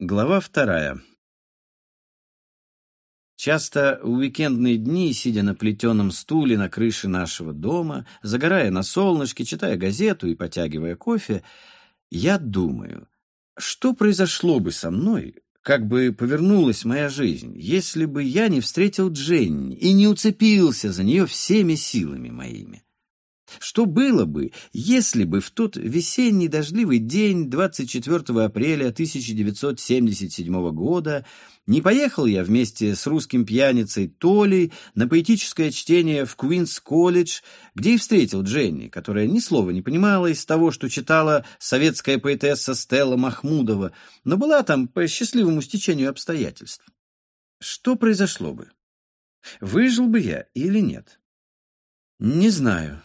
Глава вторая. Часто в уикендные дни, сидя на плетеном стуле на крыше нашего дома, загорая на солнышке, читая газету и потягивая кофе, я думаю, что произошло бы со мной, как бы повернулась моя жизнь, если бы я не встретил Дженни и не уцепился за нее всеми силами моими. Что было бы, если бы в тот весенний дождливый день 24 апреля 1977 года не поехал я вместе с русским пьяницей Толей на поэтическое чтение в Куинс-колледж, где и встретил Дженни, которая ни слова не понимала из того, что читала советская поэтесса Стелла Махмудова, но была там по счастливому стечению обстоятельств. Что произошло бы? Выжил бы я или нет? Не знаю.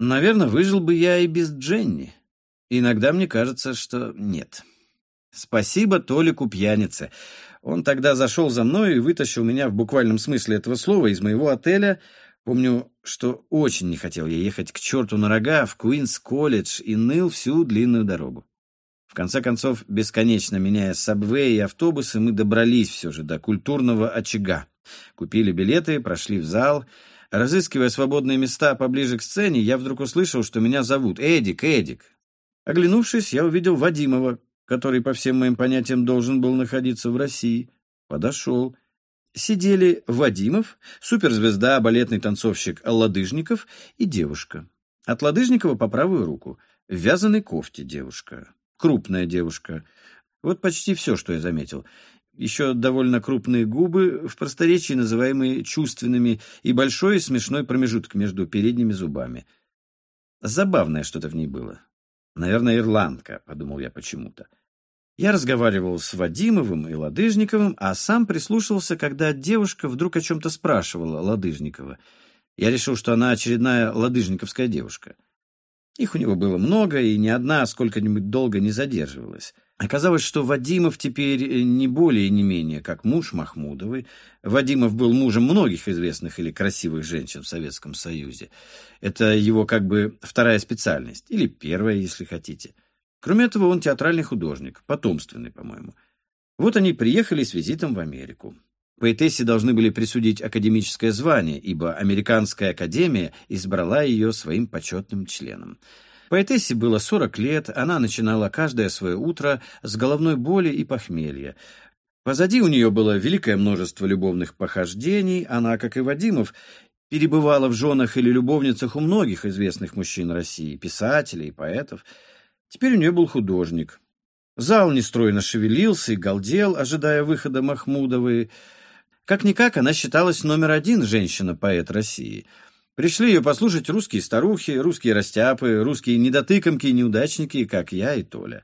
Наверное, выжил бы я и без Дженни. Иногда мне кажется, что нет. Спасибо Толику пьянице. Он тогда зашел за мной и вытащил меня в буквальном смысле этого слова из моего отеля. Помню, что очень не хотел я ехать к черту на рога в Куинс-колледж и ныл всю длинную дорогу. В конце концов, бесконечно меняя сабвей и автобусы, мы добрались все же до культурного очага. Купили билеты, прошли в зал — Разыскивая свободные места поближе к сцене, я вдруг услышал, что меня зовут Эдик, Эдик. Оглянувшись, я увидел Вадимова, который, по всем моим понятиям, должен был находиться в России. Подошел. Сидели Вадимов, суперзвезда, балетный танцовщик Ладыжников и девушка. От Ладыжникова по правую руку. В вязаной кофте девушка. Крупная девушка. Вот почти все, что я заметил еще довольно крупные губы, в просторечии называемые чувственными, и большой смешной промежуток между передними зубами. Забавное что-то в ней было. Наверное, ирландка, подумал я почему-то. Я разговаривал с Вадимовым и Ладыжниковым, а сам прислушивался, когда девушка вдруг о чем-то спрашивала Ладыжникова. Я решил, что она очередная ладыжниковская девушка. Их у него было много, и ни одна сколько-нибудь долго не задерживалась. Оказалось, что Вадимов теперь э, не более не менее как муж Махмудовой. Вадимов был мужем многих известных или красивых женщин в Советском Союзе. Это его как бы вторая специальность, или первая, если хотите. Кроме этого, он театральный художник, потомственный, по-моему. Вот они приехали с визитом в Америку. Поэтессе должны были присудить академическое звание, ибо Американская академия избрала ее своим почетным членом. Поэтессе было 40 лет, она начинала каждое свое утро с головной боли и похмелья. Позади у нее было великое множество любовных похождений, она, как и Вадимов, перебывала в женах или любовницах у многих известных мужчин России, писателей поэтов. Теперь у нее был художник. Зал нестройно шевелился и галдел, ожидая выхода Махмудовой. Как-никак, она считалась номер один женщина-поэт России — Пришли ее послушать русские старухи, русские растяпы, русские недотыкомки и неудачники, как я и Толя.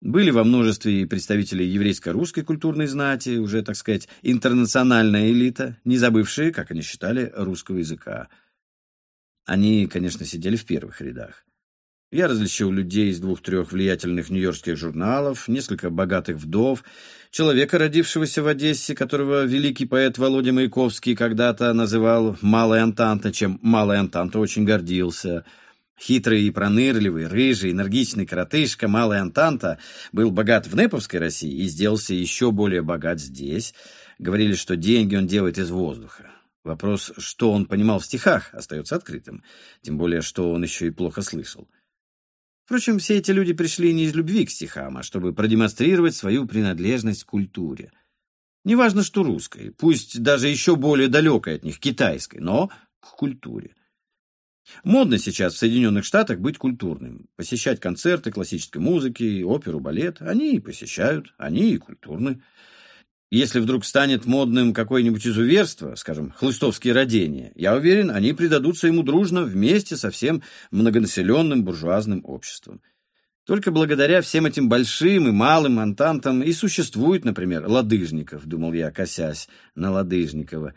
Были во множестве и представители еврейско-русской культурной знати, уже, так сказать, интернациональная элита, не забывшие, как они считали, русского языка. Они, конечно, сидели в первых рядах. Я различил людей из двух-трех влиятельных нью-йоркских журналов, несколько богатых вдов, человека, родившегося в Одессе, которого великий поэт Володя Маяковский когда-то называл «малой Антанта», чем «малой Антанта» очень гордился. Хитрый и пронырливый, рыжий, энергичный коротышка Малый Антанта был богат в Неповской России и сделался еще более богат здесь. Говорили, что деньги он делает из воздуха. Вопрос, что он понимал в стихах, остается открытым, тем более, что он еще и плохо слышал. Впрочем, все эти люди пришли не из любви к стихам, а чтобы продемонстрировать свою принадлежность к культуре. Неважно, что русской, пусть даже еще более далекой от них, китайской, но к культуре. Модно сейчас в Соединенных Штатах быть культурным, посещать концерты классической музыки, оперу, балет. Они и посещают, они и культурны. Если вдруг станет модным какое-нибудь изуверство, скажем, хлыстовские родения, я уверен, они предадутся ему дружно вместе со всем многонаселенным буржуазным обществом. Только благодаря всем этим большим и малым антантам и существует, например, Ладыжников, думал я, косясь на Ладыжникова.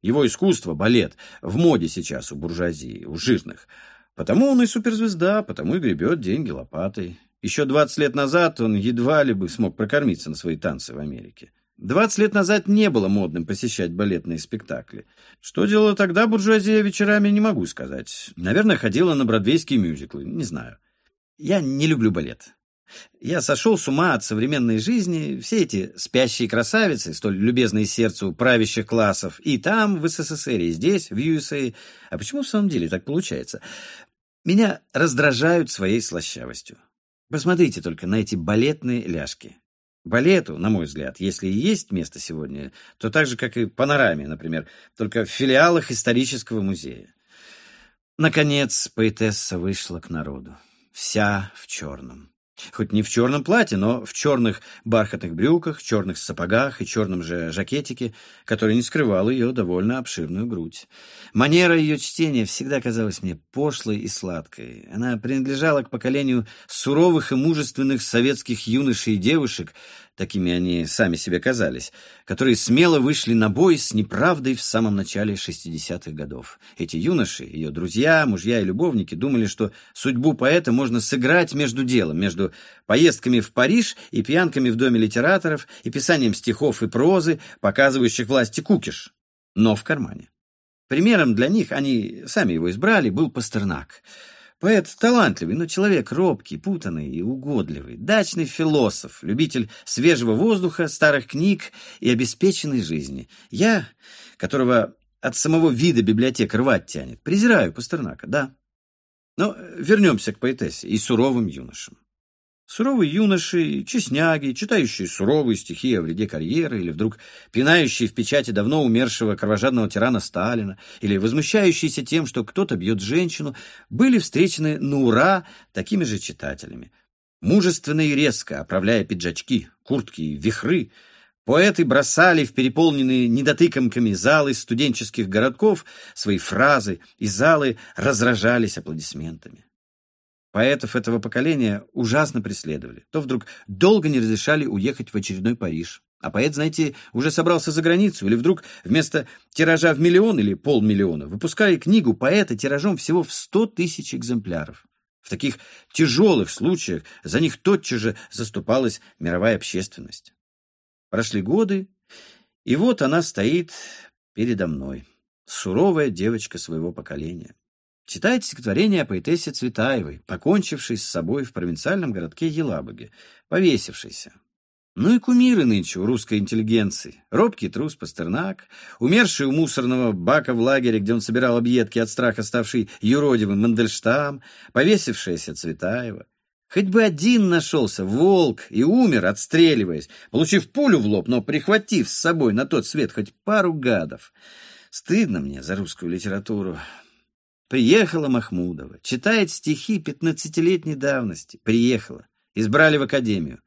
Его искусство, балет, в моде сейчас у буржуазии, у жирных. Потому он и суперзвезда, потому и гребет деньги лопатой. Еще 20 лет назад он едва ли бы смог прокормиться на свои танцы в Америке. Двадцать лет назад не было модным посещать балетные спектакли. Что делала тогда буржуазия вечерами, не могу сказать. Наверное, ходила на бродвейские мюзиклы, не знаю. Я не люблю балет. Я сошел с ума от современной жизни, все эти спящие красавицы, столь любезные сердцу правящих классов, и там, в СССР, и здесь, в USA. А почему в самом деле так получается? Меня раздражают своей слащавостью. Посмотрите только на эти балетные ляжки. Балету, на мой взгляд, если и есть место сегодня, то так же, как и панораме, например, только в филиалах исторического музея. Наконец, поэтесса вышла к народу. Вся в черном. Хоть не в черном платье, но в черных бархатных брюках, черных сапогах и черном же жакетике, который не скрывал ее довольно обширную грудь. Манера ее чтения всегда казалась мне пошлой и сладкой. Она принадлежала к поколению суровых и мужественных советских юношей и девушек, такими они сами себе казались, которые смело вышли на бой с неправдой в самом начале 60-х годов. Эти юноши, ее друзья, мужья и любовники думали, что судьбу поэта можно сыграть между делом, между поездками в Париж и пьянками в доме литераторов и писанием стихов и прозы, показывающих власти кукиш, но в кармане. Примером для них, они сами его избрали, был Пастернак — Поэт талантливый, но человек робкий, путанный и угодливый, дачный философ, любитель свежего воздуха, старых книг и обеспеченной жизни. Я, которого от самого вида библиотек рвать тянет, презираю Пастернака, да. Но вернемся к поэтессе и суровым юношам. Суровые юноши, честняги, читающие суровые стихи о вреде карьеры, или вдруг пинающие в печати давно умершего кровожадного тирана Сталина, или возмущающиеся тем, что кто-то бьет женщину, были встречены на ура такими же читателями. Мужественно и резко, оправляя пиджачки, куртки и вихры, поэты бросали в переполненные недотыкомками залы студенческих городков свои фразы, и залы разражались аплодисментами. Поэтов этого поколения ужасно преследовали. То вдруг долго не разрешали уехать в очередной Париж. А поэт, знаете, уже собрался за границу, или вдруг вместо тиража в миллион или полмиллиона выпускали книгу поэта тиражом всего в сто тысяч экземпляров. В таких тяжелых случаях за них тотчас же заступалась мировая общественность. Прошли годы, и вот она стоит передо мной, суровая девочка своего поколения. Читает стихотворение о поэтессе Цветаевой, покончившей с собой в провинциальном городке Елабуге, повесившейся. Ну и кумиры нынче у русской интеллигенции. Робкий трус Пастернак, умерший у мусорного бака в лагере, где он собирал объедки от страха, ставший юродивым Мандельштам, повесившаяся Цветаева. Хоть бы один нашелся, волк, и умер, отстреливаясь, получив пулю в лоб, но прихватив с собой на тот свет хоть пару гадов. Стыдно мне за русскую литературу. Приехала Махмудова, читает стихи пятнадцатилетней давности. Приехала, избрали в академию.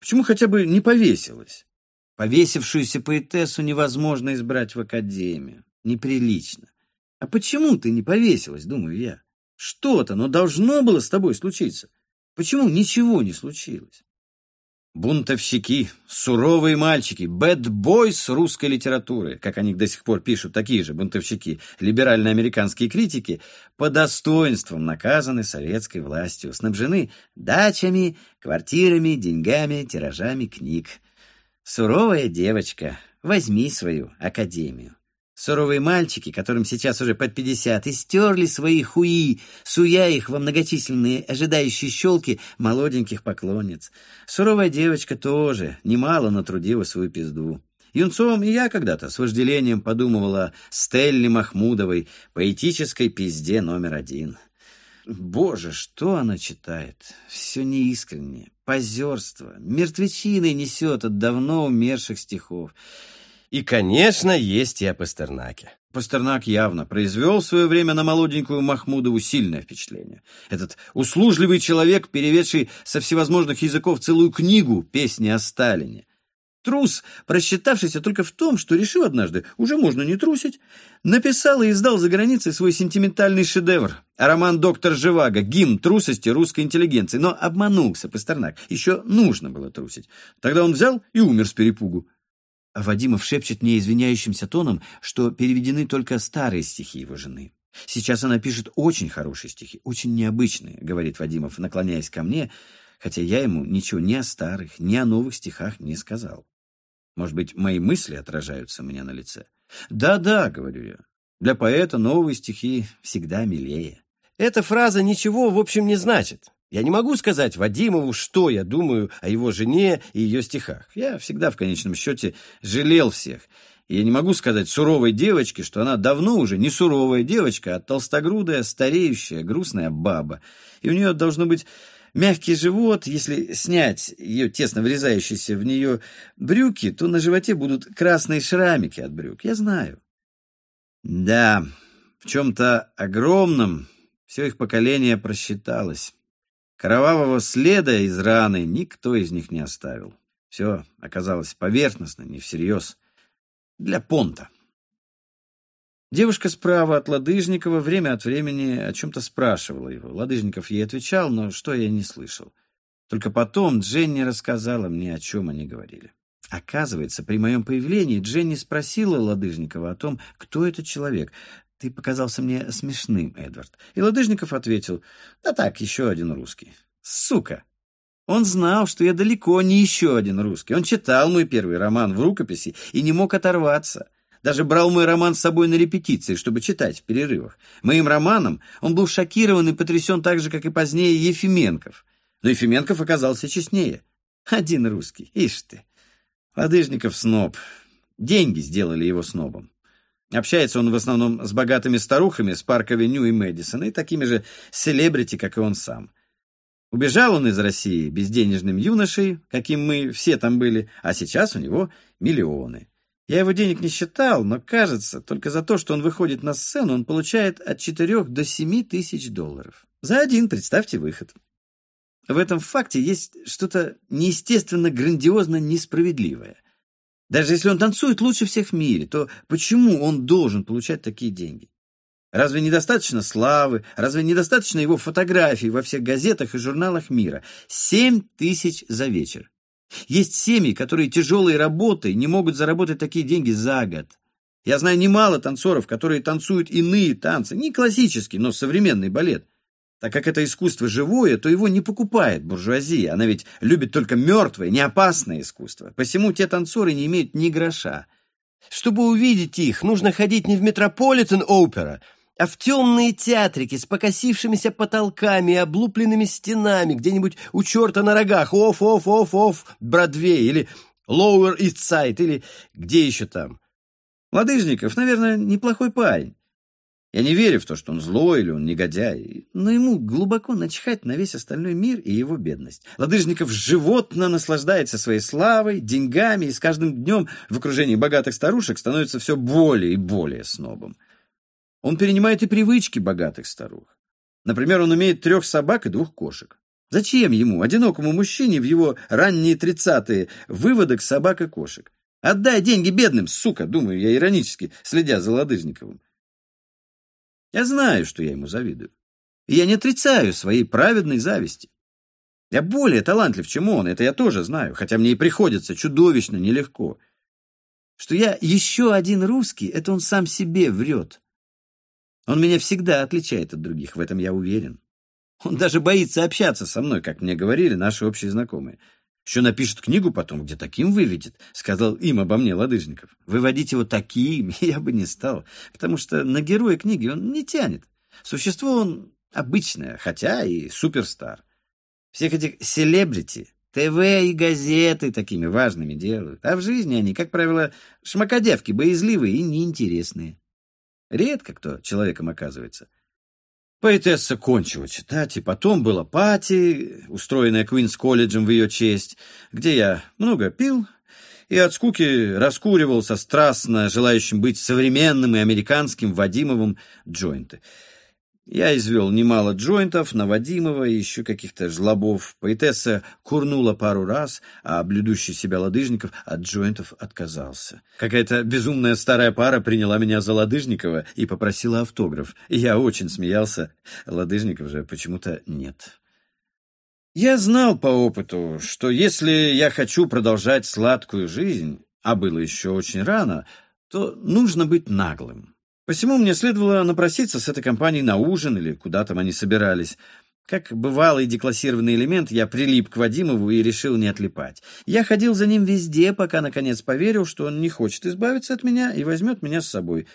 Почему хотя бы не повесилась? Повесившуюся поэтессу невозможно избрать в академию. Неприлично. А почему ты не повесилась, думаю я? Что-то, но должно было с тобой случиться. Почему ничего не случилось? Бунтовщики, суровые мальчики, бэд-бойс русской литературы, как они до сих пор пишут, такие же бунтовщики, либерально-американские критики, по достоинствам наказаны советской властью, снабжены дачами, квартирами, деньгами, тиражами книг. Суровая девочка, возьми свою академию. Суровые мальчики, которым сейчас уже под пятьдесят, истерли свои хуи, суя их во многочисленные ожидающие щелки молоденьких поклонниц. Суровая девочка тоже немало натрудила свою пизду. Юнцом и я когда-то с вожделением подумывала Стелле Махмудовой, поэтической пизде номер один. Боже, что она читает? Все неискренне, позерство, мертвечиной несет от давно умерших стихов. И, конечно, есть и о Пастернаке. Пастернак явно произвел в свое время на молоденькую Махмудову сильное впечатление. Этот услужливый человек, переведший со всевозможных языков целую книгу «Песни о Сталине». Трус, просчитавшийся только в том, что решил однажды, уже можно не трусить, написал и издал за границей свой сентиментальный шедевр, а роман «Доктор Живаго», гимн трусости русской интеллигенции. Но обманулся Пастернак, еще нужно было трусить. Тогда он взял и умер с перепугу. Вадимов шепчет мне извиняющимся тоном, что переведены только старые стихи его жены. Сейчас она пишет очень хорошие стихи, очень необычные, говорит Вадимов, наклоняясь ко мне, хотя я ему ничего ни о старых, ни о новых стихах не сказал. Может быть, мои мысли отражаются у меня на лице? Да-да, говорю я. Для поэта новые стихи всегда милее. Эта фраза ничего, в общем, не значит. Я не могу сказать Вадимову, что я думаю о его жене и ее стихах. Я всегда в конечном счете жалел всех. Я не могу сказать суровой девочке, что она давно уже не суровая девочка, а толстогрудая, стареющая, грустная баба. И у нее должно быть мягкий живот. Если снять ее тесно врезающиеся в нее брюки, то на животе будут красные шрамики от брюк. Я знаю. Да, в чем-то огромном все их поколение просчиталось. Кровавого следа из раны никто из них не оставил. Все оказалось поверхностно, не всерьез. Для понта. Девушка справа от Ладыжникова время от времени о чем-то спрашивала его. Ладыжников ей отвечал, но что я не слышал. Только потом Дженни рассказала мне, о чем они говорили. Оказывается, при моем появлении Дженни спросила Ладыжникова о том, кто этот человек. «Ты показался мне смешным, Эдвард». И Ладыжников ответил, «Да так, еще один русский». «Сука!» Он знал, что я далеко не еще один русский. Он читал мой первый роман в рукописи и не мог оторваться. Даже брал мой роман с собой на репетиции, чтобы читать в перерывах. Моим романом он был шокирован и потрясен так же, как и позднее Ефименков. Но Ефименков оказался честнее. Один русский, ишь ты. Ладыжников сноб. Деньги сделали его снобом. Общается он в основном с богатыми старухами с Парк-авеню и Мэдисона и такими же селебрити, как и он сам. Убежал он из России безденежным юношей, каким мы все там были, а сейчас у него миллионы. Я его денег не считал, но, кажется, только за то, что он выходит на сцену, он получает от 4 до 7 тысяч долларов. За один, представьте, выход. В этом факте есть что-то неестественно грандиозно несправедливое. Даже если он танцует лучше всех в мире, то почему он должен получать такие деньги? Разве недостаточно славы? Разве недостаточно его фотографий во всех газетах и журналах мира? Семь тысяч за вечер. Есть семьи, которые тяжелой работой не могут заработать такие деньги за год. Я знаю немало танцоров, которые танцуют иные танцы, не классический, но современный балет. Так как это искусство живое, то его не покупает буржуазия. Она ведь любит только мертвое, неопасное искусство. Посему те танцоры не имеют ни гроша. Чтобы увидеть их, нужно ходить не в Метрополитен-опера, а в темные театрики с покосившимися потолками и облупленными стенами где-нибудь у черта на рогах, оф-оф-оф-оф, Бродвей или Lower East Side или где еще там. Ладыжников, наверное, неплохой парень. Я не верю в то, что он злой или он негодяй, но ему глубоко начхать на весь остальной мир и его бедность. Ладыжников животно наслаждается своей славой, деньгами и с каждым днем в окружении богатых старушек становится все более и более снобом. Он перенимает и привычки богатых старух. Например, он умеет трех собак и двух кошек. Зачем ему, одинокому мужчине, в его ранние тридцатые, выводок собак и кошек? Отдай деньги бедным, сука, думаю я иронически, следя за Ладыжниковым. Я знаю, что я ему завидую. И я не отрицаю своей праведной зависти. Я более талантлив, чем он, это я тоже знаю, хотя мне и приходится чудовищно нелегко. Что я еще один русский, это он сам себе врет. Он меня всегда отличает от других, в этом я уверен. Он даже боится общаться со мной, как мне говорили наши общие знакомые. Еще напишет книгу потом, где таким выведет, сказал им обо мне Ладыжников. Выводить его таким я бы не стал, потому что на героя книги он не тянет. Существо он обычное, хотя и суперстар. Всех этих селебрити, ТВ и газеты такими важными делают, а в жизни они, как правило, шмакодевки, боязливые и неинтересные. Редко кто человеком оказывается. Поэтесса кончила читать, и потом была пати, устроенная Квинс-колледжем в ее честь, где я много пил и от скуки раскуривался страстно желающим быть современным и американским Вадимовым джойнты. Я извел немало джойнтов, Наводимова и еще каких-то жлобов. Поэтесса курнула пару раз, а блюдущий себя Ладыжников от джойнтов отказался. Какая-то безумная старая пара приняла меня за Ладыжникова и попросила автограф. Я очень смеялся. Ладыжников же почему-то нет. Я знал по опыту, что если я хочу продолжать сладкую жизнь, а было еще очень рано, то нужно быть наглым. Посему мне следовало напроситься с этой компанией на ужин или куда там они собирались. Как бывалый деклассированный элемент, я прилип к Вадимову и решил не отлипать. Я ходил за ним везде, пока, наконец, поверил, что он не хочет избавиться от меня и возьмет меня с собой.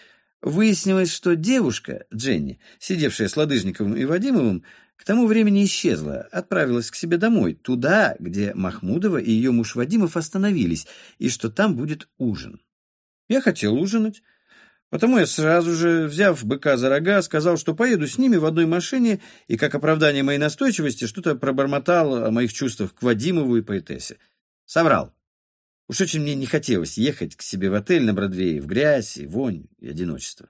Выяснилось, что девушка, Дженни, сидевшая с Ладыжниковым и Вадимовым, К тому времени исчезла, отправилась к себе домой, туда, где Махмудова и ее муж Вадимов остановились, и что там будет ужин. Я хотел ужинать, потому я сразу же, взяв быка за рога, сказал, что поеду с ними в одной машине, и как оправдание моей настойчивости что-то пробормотал о моих чувствах к Вадимову и поэтессе. Соврал. Уж очень мне не хотелось ехать к себе в отель на Бродвее в грязь и вонь и одиночество.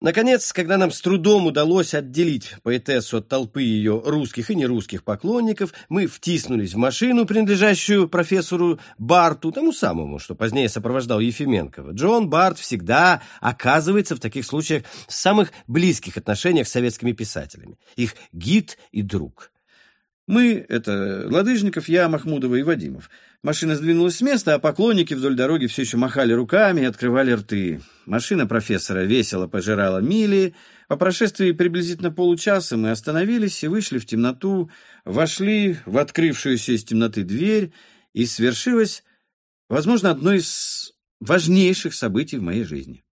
Наконец, когда нам с трудом удалось отделить поэтессу от толпы ее русских и нерусских поклонников, мы втиснулись в машину, принадлежащую профессору Барту, тому самому, что позднее сопровождал Ефименкова. Джон Барт всегда оказывается в таких случаях в самых близких отношениях с советскими писателями. Их гид и друг. Мы — это Ладыжников, я, Махмудова и Вадимов. Машина сдвинулась с места, а поклонники вдоль дороги все еще махали руками и открывали рты. Машина профессора весело пожирала мили. По прошествии приблизительно получаса мы остановились и вышли в темноту, вошли в открывшуюся из темноты дверь, и свершилось, возможно, одно из важнейших событий в моей жизни.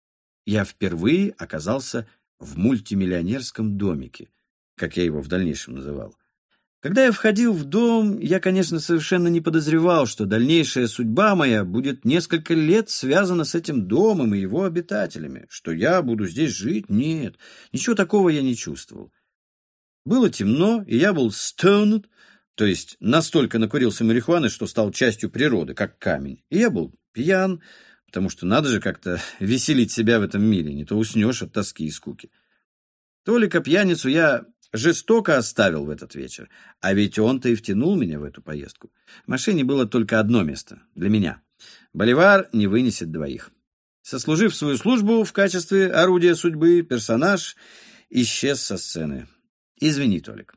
Я впервые оказался в мультимиллионерском домике, как я его в дальнейшем называл. Когда я входил в дом, я, конечно, совершенно не подозревал, что дальнейшая судьба моя будет несколько лет связана с этим домом и его обитателями, что я буду здесь жить. Нет, ничего такого я не чувствовал. Было темно, и я был stoned, то есть настолько накурился марихуаны, что стал частью природы, как камень. И я был пьян, потому что надо же как-то веселить себя в этом мире, не то уснешь от тоски и скуки. Толика пьяницу я жестоко оставил в этот вечер, а ведь он-то и втянул меня в эту поездку. В машине было только одно место для меня. Боливар не вынесет двоих. Сослужив свою службу в качестве орудия судьбы, персонаж исчез со сцены. Извини, Толик.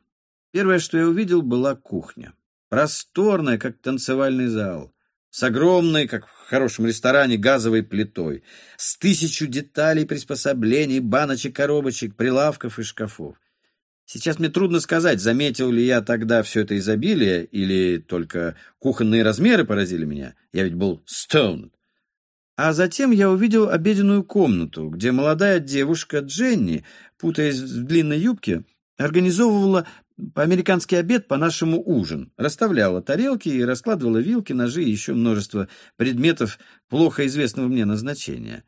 Первое, что я увидел, была кухня. Просторная, как танцевальный зал. С огромной, как в хорошем ресторане, газовой плитой. С тысячу деталей, приспособлений, баночек, коробочек, прилавков и шкафов. Сейчас мне трудно сказать, заметил ли я тогда все это изобилие, или только кухонные размеры поразили меня. Я ведь был stoned. А затем я увидел обеденную комнату, где молодая девушка Дженни, путаясь в длинной юбке, организовывала по-американски обед по-нашему ужин, расставляла тарелки и раскладывала вилки, ножи и еще множество предметов плохо известного мне назначения.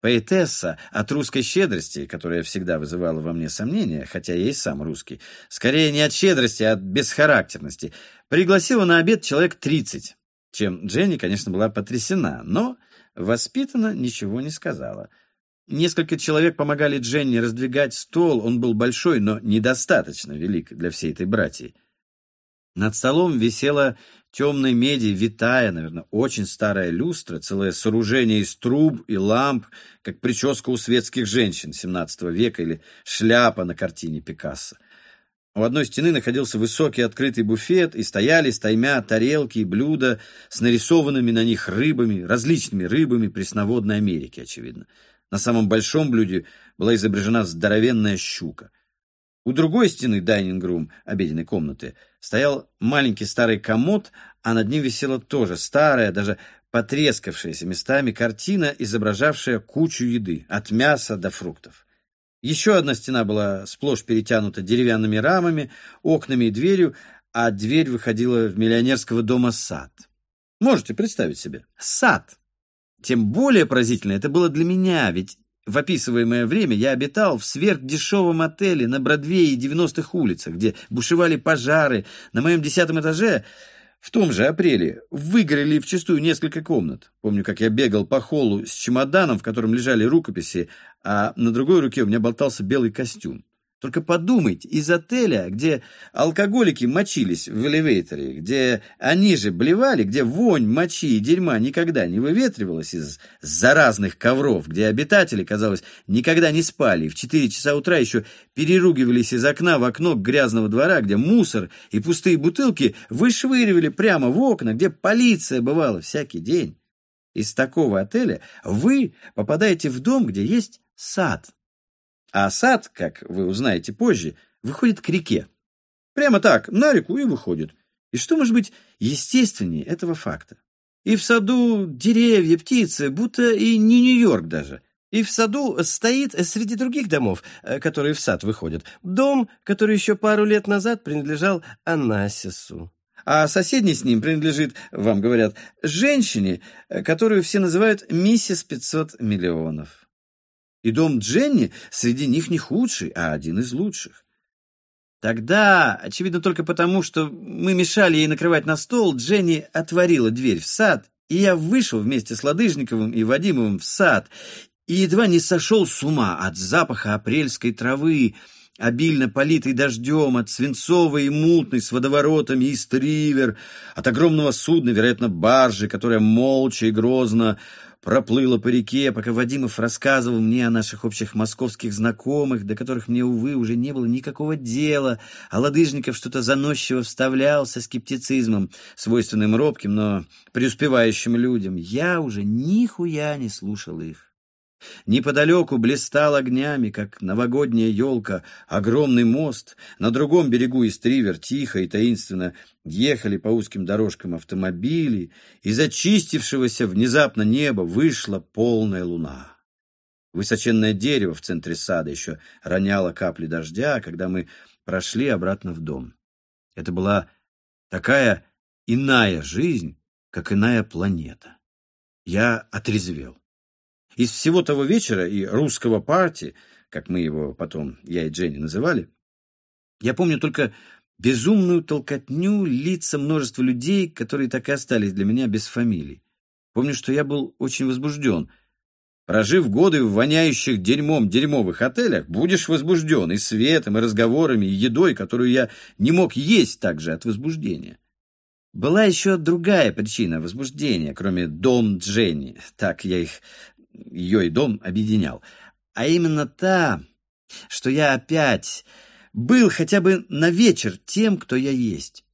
Поэтесса от русской щедрости, которая всегда вызывала во мне сомнения, хотя я и сам русский, скорее не от щедрости, а от бесхарактерности, пригласила на обед человек тридцать, чем Дженни, конечно, была потрясена, но воспитанно ничего не сказала. Несколько человек помогали Дженни раздвигать стол, он был большой, но недостаточно велик для всей этой братьи. Над столом висела темной меди витая, наверное, очень старая люстра, целое сооружение из труб и ламп, как прическа у светских женщин XVII века или шляпа на картине Пикассо. У одной стены находился высокий открытый буфет, и стояли стаймя тарелки и блюда с нарисованными на них рыбами, различными рыбами пресноводной Америки, очевидно. На самом большом блюде была изображена здоровенная щука. У другой стены дайнинг-рум, обеденной комнаты, стоял маленький старый комод, а над ним висела тоже старая, даже потрескавшаяся местами картина, изображавшая кучу еды, от мяса до фруктов. Еще одна стена была сплошь перетянута деревянными рамами, окнами и дверью, а дверь выходила в миллионерского дома сад. Можете представить себе? Сад! Тем более поразительно это было для меня, ведь в описываемое время я обитал в сверхдешевом отеле на Бродвее и 90-х улицах, где бушевали пожары. На моем десятом этаже в том же апреле выгорели вчистую несколько комнат. Помню, как я бегал по холлу с чемоданом, в котором лежали рукописи, а на другой руке у меня болтался белый костюм. Только подумайте, из отеля, где алкоголики мочились в элевейторе, где они же блевали, где вонь мочи и дерьма никогда не выветривалась из заразных ковров, где обитатели, казалось, никогда не спали, и в четыре часа утра еще переругивались из окна в окно грязного двора, где мусор и пустые бутылки вышвыривали прямо в окна, где полиция бывала всякий день. Из такого отеля вы попадаете в дом, где есть сад, а сад, как вы узнаете позже, выходит к реке. Прямо так, на реку и выходит. И что может быть естественнее этого факта? И в саду деревья, птицы, будто и не Нью-Йорк даже. И в саду стоит среди других домов, э, которые в сад выходят, дом, который еще пару лет назад принадлежал Анасису. А соседний с ним принадлежит, вам говорят, женщине, э, которую все называют миссис 500 миллионов. И дом Дженни среди них не худший, а один из лучших. Тогда, очевидно только потому, что мы мешали ей накрывать на стол, Дженни отворила дверь в сад, и я вышел вместе с Ладыжниковым и Вадимовым в сад, и едва не сошел с ума от запаха апрельской травы, обильно политой дождем, от свинцовой и мутной с водоворотами Ист-Ривер, от огромного судна, вероятно, баржи, которая молча и грозно проплыла по реке, пока Вадимов рассказывал мне о наших общих московских знакомых, до которых мне, увы, уже не было никакого дела, а Ладыжников что-то заносчиво вставлял со скептицизмом, свойственным робким, но преуспевающим людям. Я уже нихуя не слушал их. Неподалеку блистал огнями, как новогодняя елка, огромный мост. На другом берегу Истривер тихо и таинственно ехали по узким дорожкам автомобили. Из очистившегося внезапно неба вышла полная луна. Высоченное дерево в центре сада еще роняло капли дождя, когда мы прошли обратно в дом. Это была такая иная жизнь, как иная планета. Я отрезвел. Из всего того вечера и русского парти, как мы его потом, я и Дженни, называли, я помню только безумную толкотню, лица множества людей, которые так и остались для меня без фамилий. Помню, что я был очень возбужден. Прожив годы в воняющих дерьмом дерьмовых отелях, будешь возбужден и светом, и разговорами, и едой, которую я не мог есть также от возбуждения. Была еще другая причина возбуждения, кроме дом Дженни, так я их ее и дом объединял, а именно та, что я опять был хотя бы на вечер тем, кто я есть.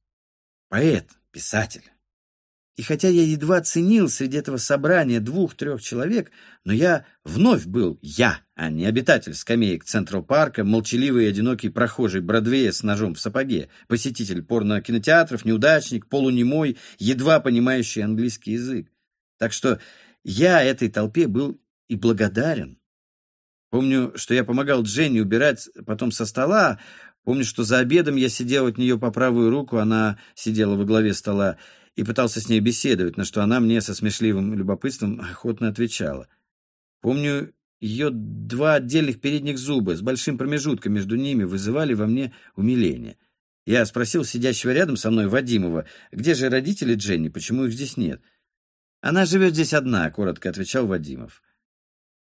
Поэт, писатель. И хотя я едва ценил среди этого собрания двух-трех человек, но я вновь был я, а не обитатель скамеек Централ-парка, молчаливый и одинокий прохожий Бродвея с ножом в сапоге, посетитель порно-кинотеатров, неудачник, полунемой, едва понимающий английский язык. Так что я этой толпе был и благодарен. Помню, что я помогал Дженни убирать потом со стола. Помню, что за обедом я сидел от нее по правую руку, она сидела во главе стола, и пытался с ней беседовать, на что она мне со смешливым любопытством охотно отвечала. Помню, ее два отдельных передних зуба с большим промежутком между ними вызывали во мне умиление. Я спросил сидящего рядом со мной Вадимова, где же родители Дженни, почему их здесь нет? — «Она живет здесь одна», — коротко отвечал Вадимов.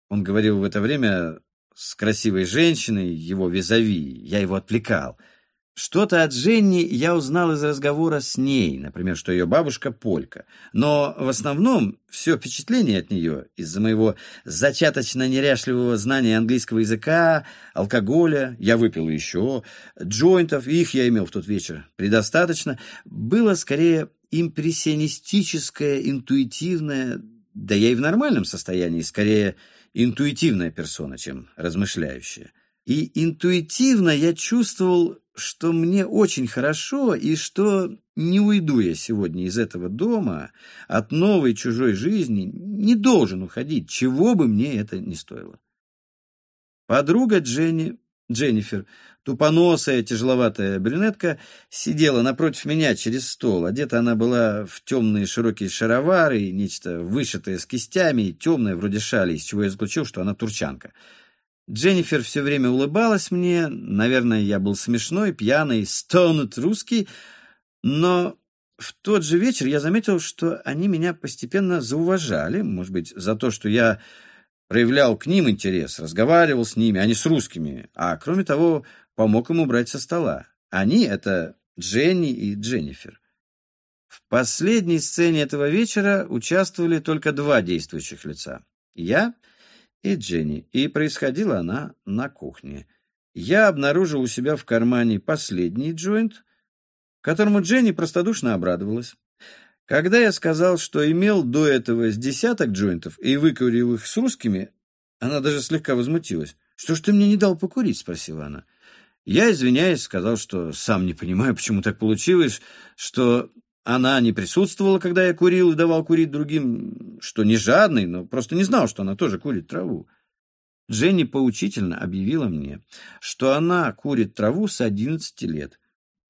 Он говорил в это время с красивой женщиной, его визави. Я его отвлекал. Что-то от Женни я узнал из разговора с ней, например, что ее бабушка полька. Но в основном все впечатление от нее из-за моего зачаточно неряшливого знания английского языка, алкоголя, я выпил еще, джойнтов, их я имел в тот вечер предостаточно, было скорее импрессионистическая, интуитивная, да я и в нормальном состоянии, скорее интуитивная персона, чем размышляющая. И интуитивно я чувствовал, что мне очень хорошо и что не уйду я сегодня из этого дома от новой чужой жизни, не должен уходить, чего бы мне это ни стоило. Подруга Дженни, Дженнифер, Тупоносая, тяжеловатая брюнетка сидела напротив меня через стол. Одета она была в темные широкие шаровары и нечто вышитое с кистями и темное, вроде шали, из чего я заключил, что она турчанка. Дженнифер все время улыбалась мне. Наверное, я был смешной, пьяный, стонут русский. Но в тот же вечер я заметил, что они меня постепенно зауважали. Может быть, за то, что я проявлял к ним интерес, разговаривал с ними, а не с русскими. А кроме того, помог ему убрать со стола. Они — это Дженни и Дженнифер. В последней сцене этого вечера участвовали только два действующих лица. Я и Дженни, и происходила она на кухне. Я обнаружил у себя в кармане последний джойнт, которому Дженни простодушно обрадовалась. Когда я сказал, что имел до этого с десяток джойнтов и выкурил их с русскими, она даже слегка возмутилась. «Что ж ты мне не дал покурить?» — спросила она. Я, извиняюсь, сказал, что сам не понимаю, почему так получилось, что она не присутствовала, когда я курил и давал курить другим, что не жадный, но просто не знал, что она тоже курит траву. Дженни поучительно объявила мне, что она курит траву с 11 лет.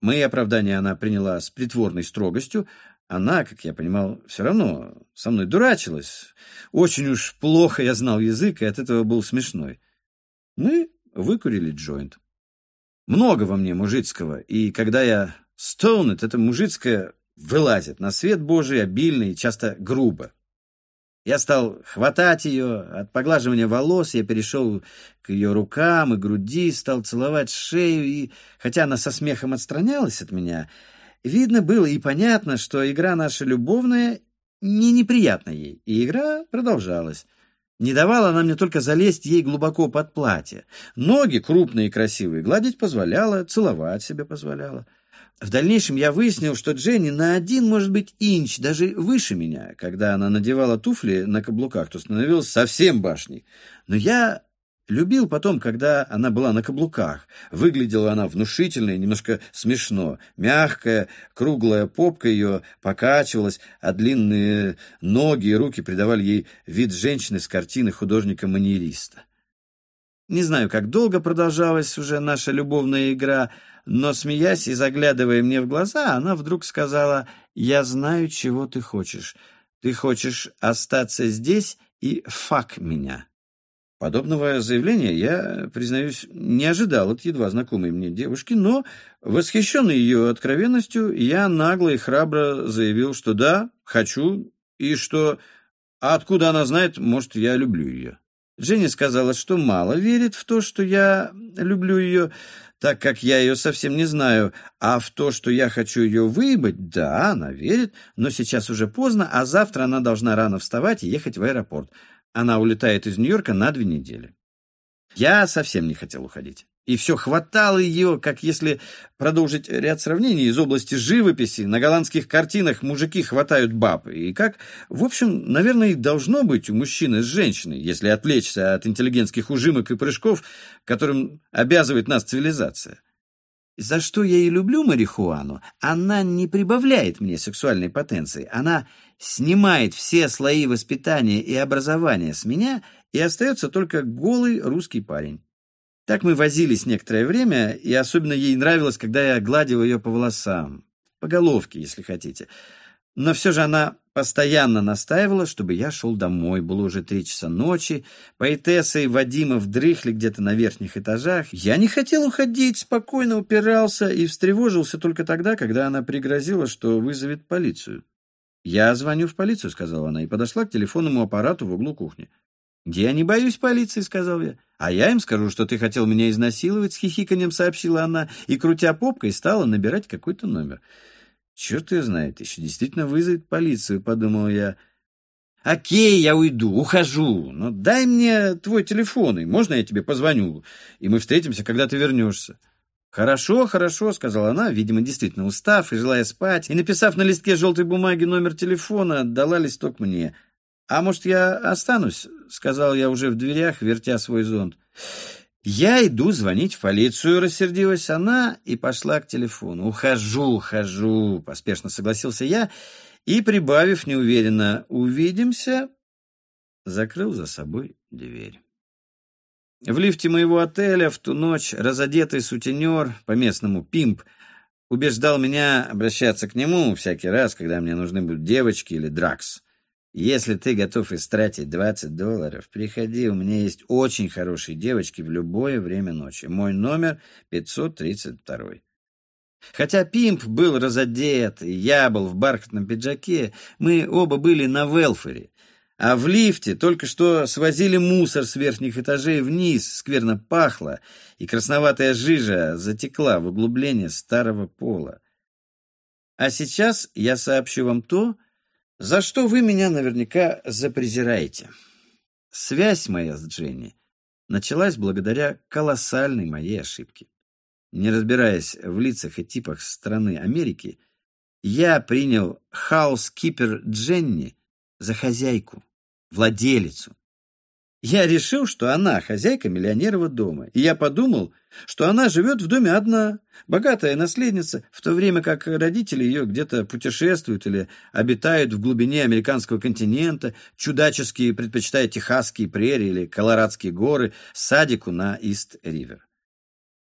Мои оправдания она приняла с притворной строгостью. Она, как я понимал, все равно со мной дурачилась. Очень уж плохо я знал язык, и от этого был смешной. Мы выкурили джойнт. Много во мне мужицкого, и когда я стоунет, это мужицкое вылазит на свет Божий обильно и часто грубо. Я стал хватать ее, от поглаживания волос я перешел к ее рукам и груди, стал целовать шею, и, хотя она со смехом отстранялась от меня, видно было и понятно, что игра наша любовная не неприятна ей, и игра продолжалась. Не давала она мне только залезть ей глубоко под платье. Ноги крупные и красивые гладить позволяла, целовать себе позволяла. В дальнейшем я выяснил, что Дженни на один, может быть, инч, даже выше меня. Когда она надевала туфли на каблуках, то становилась совсем башней. Но я любил потом, когда она была на каблуках. Выглядела она внушительно и немножко смешно. Мягкая, круглая попка ее покачивалась, а длинные ноги и руки придавали ей вид женщины с картины художника-маньериста. Не знаю, как долго продолжалась уже наша любовная игра, но, смеясь и заглядывая мне в глаза, она вдруг сказала, «Я знаю, чего ты хочешь. Ты хочешь остаться здесь и фак меня». Подобного заявления я, признаюсь, не ожидал от едва знакомой мне девушки, но, восхищенный ее откровенностью, я нагло и храбро заявил, что да, хочу, и что, а откуда она знает, может, я люблю ее. Дженни сказала, что мало верит в то, что я люблю ее, так как я ее совсем не знаю, а в то, что я хочу ее выебать, да, она верит, но сейчас уже поздно, а завтра она должна рано вставать и ехать в аэропорт. Она улетает из Нью-Йорка на две недели. Я совсем не хотел уходить. И все хватало ее, как если продолжить ряд сравнений из области живописи. На голландских картинах мужики хватают баб. И как, в общем, наверное, и должно быть у мужчины с женщиной, если отвлечься от интеллигентских ужимок и прыжков, которым обязывает нас цивилизация. За что я и люблю марихуану, она не прибавляет мне сексуальной потенции. Она снимает все слои воспитания и образования с меня, и остается только голый русский парень. Так мы возились некоторое время, и особенно ей нравилось, когда я гладил ее по волосам, по головке, если хотите. Но все же она постоянно настаивала, чтобы я шел домой. Было уже три часа ночи. Поэтесса и Вадима вдрыхли где-то на верхних этажах. Я не хотел уходить, спокойно упирался и встревожился только тогда, когда она пригрозила, что вызовет полицию. «Я звоню в полицию», — сказала она, и подошла к телефонному аппарату в углу кухни. «Я не боюсь полиции», — сказал я. «А я им скажу, что ты хотел меня изнасиловать», — с хихиканьем сообщила она, и, крутя попкой, стала набирать какой-то номер. «Черт ее знает, еще действительно вызовет полицию», — подумал я. «Окей, я уйду, ухожу, но дай мне твой телефон, и можно я тебе позвоню, и мы встретимся, когда ты вернешься». «Хорошо, хорошо», — сказала она, видимо, действительно устав и желая спать, и, написав на листке желтой бумаги номер телефона, отдала листок мне — «А может, я останусь?» — сказал я уже в дверях, вертя свой зонт. «Я иду звонить в полицию», — рассердилась она и пошла к телефону. «Ухожу, ухожу», — поспешно согласился я и, прибавив неуверенно «увидимся», закрыл за собой дверь. В лифте моего отеля в ту ночь разодетый сутенер, по-местному пимп, убеждал меня обращаться к нему всякий раз, когда мне нужны будут девочки или дракс. Если ты готов истратить 20 долларов, приходи, у меня есть очень хорошие девочки в любое время ночи. Мой номер 532. Хотя Пимп был разодет, и я был в бархатном пиджаке, мы оба были на велфере. А в лифте только что свозили мусор с верхних этажей вниз, скверно пахло, и красноватая жижа затекла в углубление старого пола. А сейчас я сообщу вам то, за что вы меня наверняка запрезираете. Связь моя с Дженни началась благодаря колоссальной моей ошибке. Не разбираясь в лицах и типах страны Америки, я принял хаус-кипер Дженни за хозяйку, владелицу. Я решил, что она хозяйка миллионерова дома, и я подумал, что она живет в доме одна, богатая наследница, в то время как родители ее где-то путешествуют или обитают в глубине американского континента, чудаческие предпочитая техасские прерии или колорадские горы, садику на Ист-Ривер.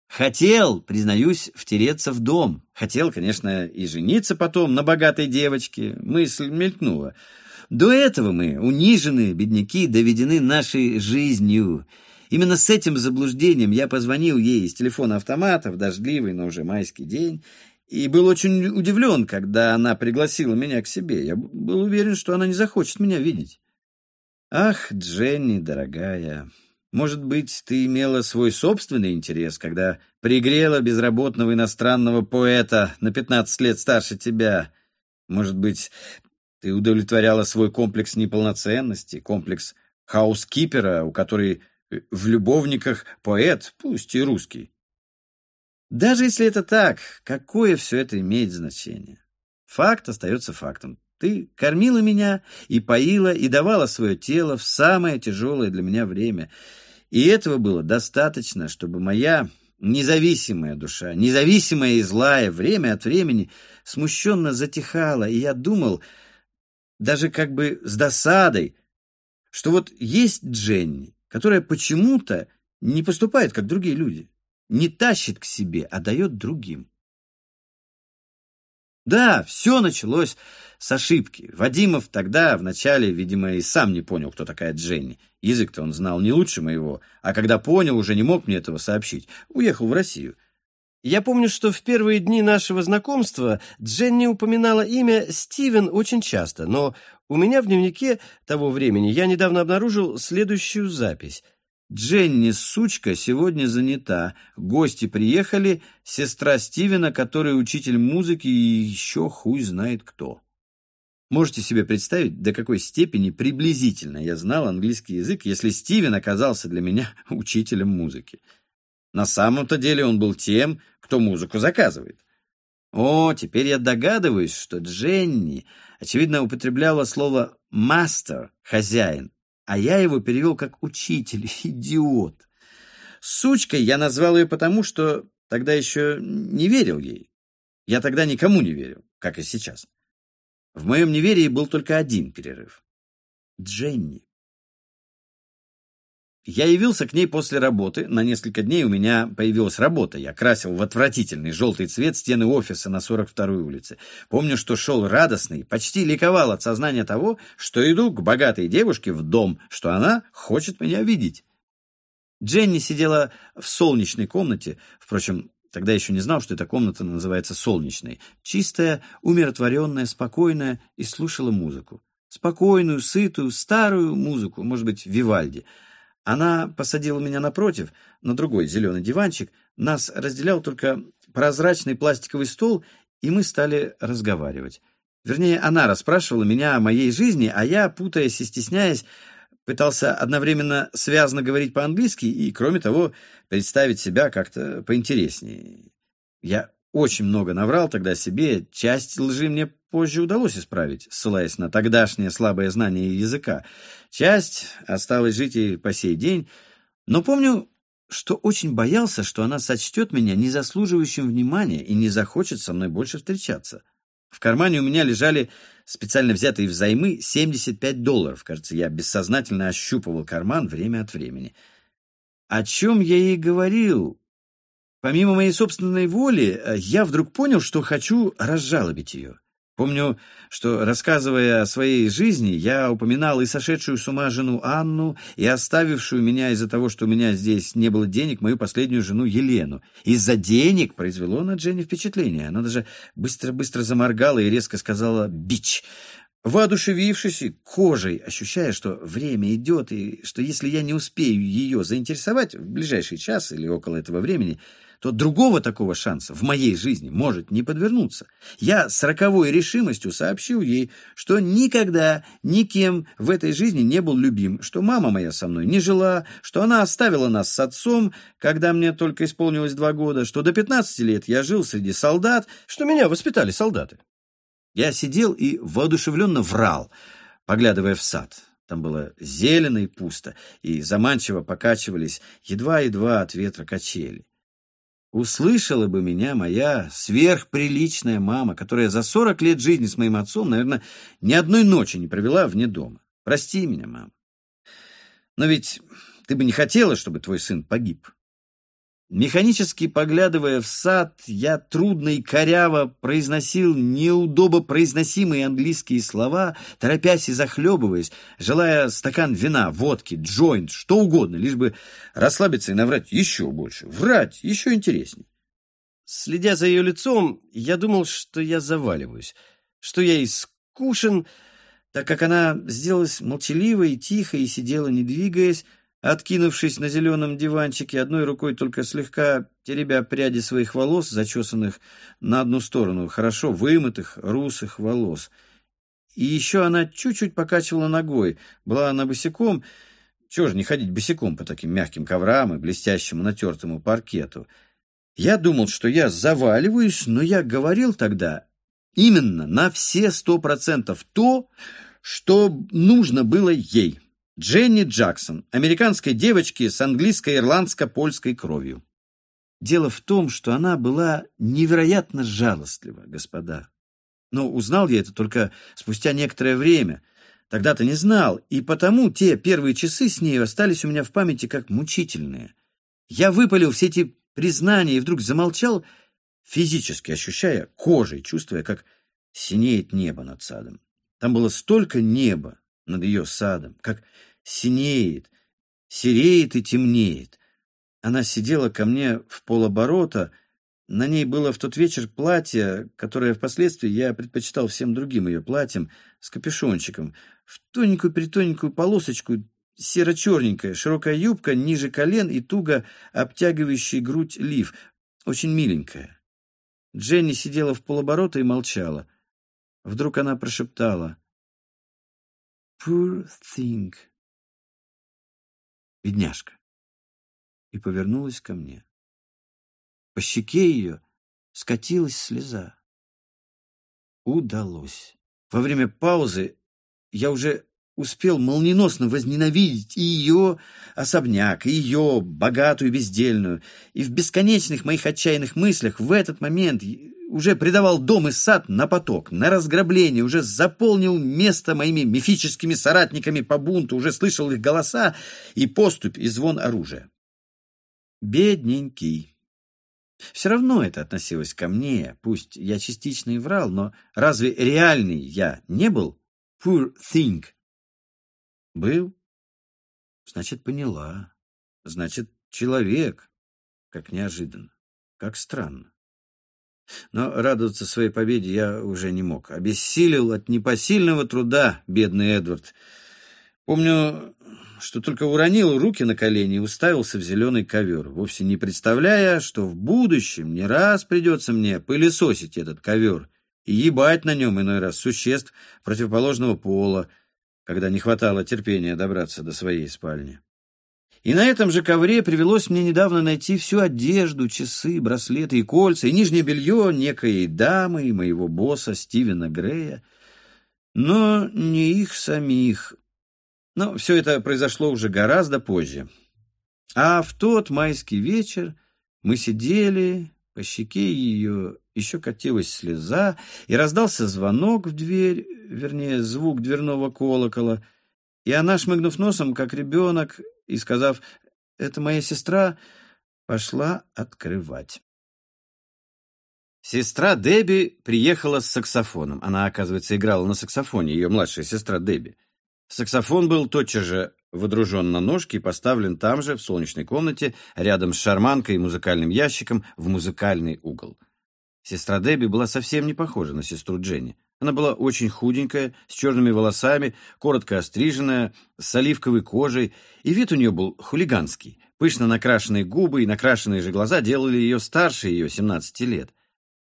Хотел, признаюсь, втереться в дом. Хотел, конечно, и жениться потом на богатой девочке. Мысль мелькнула. До этого мы, униженные бедняки, доведены нашей жизнью. Именно с этим заблуждением я позвонил ей из телефона автомата в дождливый, но уже майский день, и был очень удивлен, когда она пригласила меня к себе. Я был уверен, что она не захочет меня видеть. Ах, Дженни, дорогая, может быть, ты имела свой собственный интерес, когда пригрела безработного иностранного поэта на 15 лет старше тебя. Может быть, ты удовлетворяла свой комплекс неполноценности, комплекс хаускипера, у которой э, в любовниках поэт, пусть и русский. Даже если это так, какое все это имеет значение? Факт остается фактом. Ты кормила меня и поила, и давала свое тело в самое тяжелое для меня время. И этого было достаточно, чтобы моя независимая душа, независимая и злая, время от времени смущенно затихала, и я думал, даже как бы с досадой, что вот есть Дженни, которая почему-то не поступает, как другие люди, не тащит к себе, а дает другим. Да, все началось с ошибки. Вадимов тогда, вначале, видимо, и сам не понял, кто такая Дженни. Язык-то он знал не лучше моего, а когда понял, уже не мог мне этого сообщить. Уехал в Россию. Я помню, что в первые дни нашего знакомства Дженни упоминала имя Стивен очень часто, но у меня в дневнике того времени я недавно обнаружил следующую запись. «Дженни, сучка, сегодня занята. Гости приехали, сестра Стивена, который учитель музыки и еще хуй знает кто». Можете себе представить, до какой степени приблизительно я знал английский язык, если Стивен оказался для меня учителем музыки. На самом-то деле он был тем, кто музыку заказывает. О, теперь я догадываюсь, что Дженни, очевидно, употребляла слово «мастер» — «хозяин», а я его перевел как «учитель», идиот. Сучкой я назвал ее потому, что тогда еще не верил ей. Я тогда никому не верил, как и сейчас. В моем неверии был только один перерыв. Дженни. Я явился к ней после работы. На несколько дней у меня появилась работа. Я красил в отвратительный желтый цвет стены офиса на 42-й улице. Помню, что шел радостный, почти ликовал от сознания того, что иду к богатой девушке в дом, что она хочет меня видеть. Дженни сидела в солнечной комнате. Впрочем, тогда еще не знал, что эта комната называется солнечной. Чистая, умиротворенная, спокойная, и слушала музыку. Спокойную, сытую, старую музыку, может быть, Вивальди — она посадила меня напротив, на другой зеленый диванчик. Нас разделял только прозрачный пластиковый стол, и мы стали разговаривать. Вернее, она расспрашивала меня о моей жизни, а я, путаясь и стесняясь, пытался одновременно связно говорить по-английски и, кроме того, представить себя как-то поинтереснее. Я очень много наврал тогда себе, часть лжи мне позже удалось исправить, ссылаясь на тогдашнее слабое знание языка. Часть осталась жить и по сей день, но помню, что очень боялся, что она сочтет меня незаслуживающим внимания и не захочет со мной больше встречаться. В кармане у меня лежали специально взятые взаймы 75 долларов. Кажется, я бессознательно ощупывал карман время от времени. О чем я ей говорил? Помимо моей собственной воли, я вдруг понял, что хочу разжалобить ее. Помню, что, рассказывая о своей жизни, я упоминал и сошедшую с ума жену Анну, и оставившую меня из-за того, что у меня здесь не было денег, мою последнюю жену Елену. Из-за денег произвело на Дженни впечатление. Она даже быстро-быстро заморгала и резко сказала «бич». Воодушевившись и кожей, ощущая, что время идет, и что если я не успею ее заинтересовать в ближайший час или около этого времени, то другого такого шанса в моей жизни может не подвернуться. Я с роковой решимостью сообщил ей, что никогда никем в этой жизни не был любим, что мама моя со мной не жила, что она оставила нас с отцом, когда мне только исполнилось два года, что до 15 лет я жил среди солдат, что меня воспитали солдаты. Я сидел и воодушевленно врал, поглядывая в сад. Там было зелено и пусто, и заманчиво покачивались едва-едва от ветра качели. Услышала бы меня моя сверхприличная мама, которая за сорок лет жизни с моим отцом, наверное, ни одной ночи не провела вне дома. Прости меня, мама. Но ведь ты бы не хотела, чтобы твой сын погиб. Механически поглядывая в сад, я трудно и коряво произносил неудобо произносимые английские слова, торопясь и захлебываясь, желая стакан вина, водки, джойнт, что угодно, лишь бы расслабиться и наврать еще больше, врать еще интереснее. Следя за ее лицом, я думал, что я заваливаюсь, что я искушен, так как она сделалась молчаливой, тихой и сидела, не двигаясь, Откинувшись на зеленом диванчике, одной рукой только слегка теребя пряди своих волос, зачесанных на одну сторону, хорошо вымытых, русых волос. И еще она чуть-чуть покачивала ногой. Была она босиком. Чего же не ходить босиком по таким мягким коврам и блестящему натертому паркету? Я думал, что я заваливаюсь, но я говорил тогда именно на все сто процентов то, что нужно было ей. Дженни Джексон, американской девочки с английско-ирландско-польской кровью. Дело в том, что она была невероятно жалостлива, господа. Но узнал я это только спустя некоторое время. Тогда-то не знал, и потому те первые часы с ней остались у меня в памяти как мучительные. Я выпалил все эти признания и вдруг замолчал, физически ощущая кожей, чувствуя, как синеет небо над садом. Там было столько неба над ее садом, как синеет, сереет и темнеет. Она сидела ко мне в полоборота, на ней было в тот вечер платье, которое впоследствии я предпочитал всем другим ее платьям, с капюшончиком, в тоненькую-притоненькую полосочку, серо-черненькая, широкая юбка ниже колен и туго обтягивающий грудь лиф, очень миленькая. Дженни сидела в полоборота и молчала. Вдруг она прошептала. «Poor thing» бедняжка, и повернулась ко мне. По щеке ее скатилась слеза. Удалось. Во время паузы я уже успел молниеносно возненавидеть и ее особняк, и ее богатую бездельную, и в бесконечных моих отчаянных мыслях в этот момент уже предавал дом и сад на поток, на разграбление, уже заполнил место моими мифическими соратниками по бунту, уже слышал их голоса и поступь и звон оружия. Бедненький. Все равно это относилось ко мне, пусть я частично и врал, но разве реальный я не был? Poor thing. Был? Значит, поняла. Значит, человек. Как неожиданно. Как странно. Но радоваться своей победе я уже не мог. Обессилел от непосильного труда, бедный Эдвард. Помню, что только уронил руки на колени и уставился в зеленый ковер, вовсе не представляя, что в будущем не раз придется мне пылесосить этот ковер и ебать на нем иной раз существ противоположного пола, когда не хватало терпения добраться до своей спальни. И на этом же ковре привелось мне недавно найти всю одежду, часы, браслеты и кольца, и нижнее белье некой дамы и моего босса Стивена Грея, но не их самих. Но все это произошло уже гораздо позже. А в тот майский вечер мы сидели, по щеке ее еще катилась слеза, и раздался звонок в дверь, вернее, звук дверного колокола, и она, шмыгнув носом, как ребенок, и, сказав «это моя сестра», пошла открывать. Сестра Дебби приехала с саксофоном. Она, оказывается, играла на саксофоне, ее младшая сестра Дебби. Саксофон был тотчас же водружен на ножки и поставлен там же, в солнечной комнате, рядом с шарманкой и музыкальным ящиком, в музыкальный угол. Сестра Дебби была совсем не похожа на сестру Дженни. Она была очень худенькая, с черными волосами, коротко остриженная, с оливковой кожей, и вид у нее был хулиганский. Пышно накрашенные губы и накрашенные же глаза делали ее старше ее 17 лет.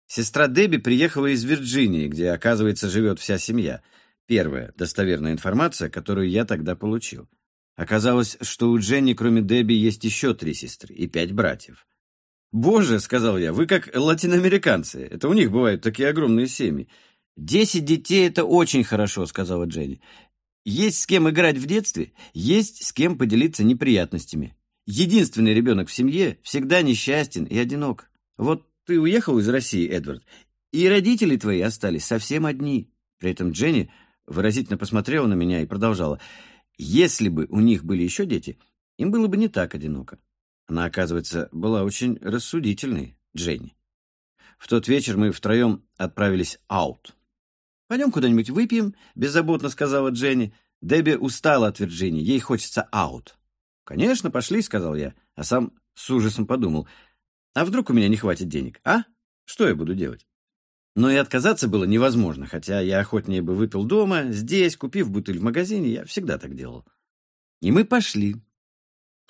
Сестра Дебби приехала из Вирджинии, где, оказывается, живет вся семья. Первая достоверная информация, которую я тогда получил. Оказалось, что у Дженни, кроме Дебби, есть еще три сестры и пять братьев. «Боже», — сказал я, — «вы как латиноамериканцы. Это у них бывают такие огромные семьи. «Десять детей — это очень хорошо», — сказала Дженни. Есть с кем играть в детстве, есть с кем поделиться неприятностями. Единственный ребенок в семье всегда несчастен и одинок. Вот ты уехал из России, Эдвард, и родители твои остались совсем одни. При этом Дженни выразительно посмотрела на меня и продолжала. Если бы у них были еще дети, им было бы не так одиноко. Она, оказывается, была очень рассудительной, Дженни. В тот вечер мы втроем отправились аут. «Пойдем куда-нибудь выпьем», — беззаботно сказала Дженни. Дебби устала от Вирджинии, ей хочется аут. «Конечно, пошли», — сказал я, а сам с ужасом подумал. «А вдруг у меня не хватит денег, а? Что я буду делать?» Но и отказаться было невозможно, хотя я охотнее бы выпил дома, здесь, купив бутыль в магазине, я всегда так делал. И мы пошли.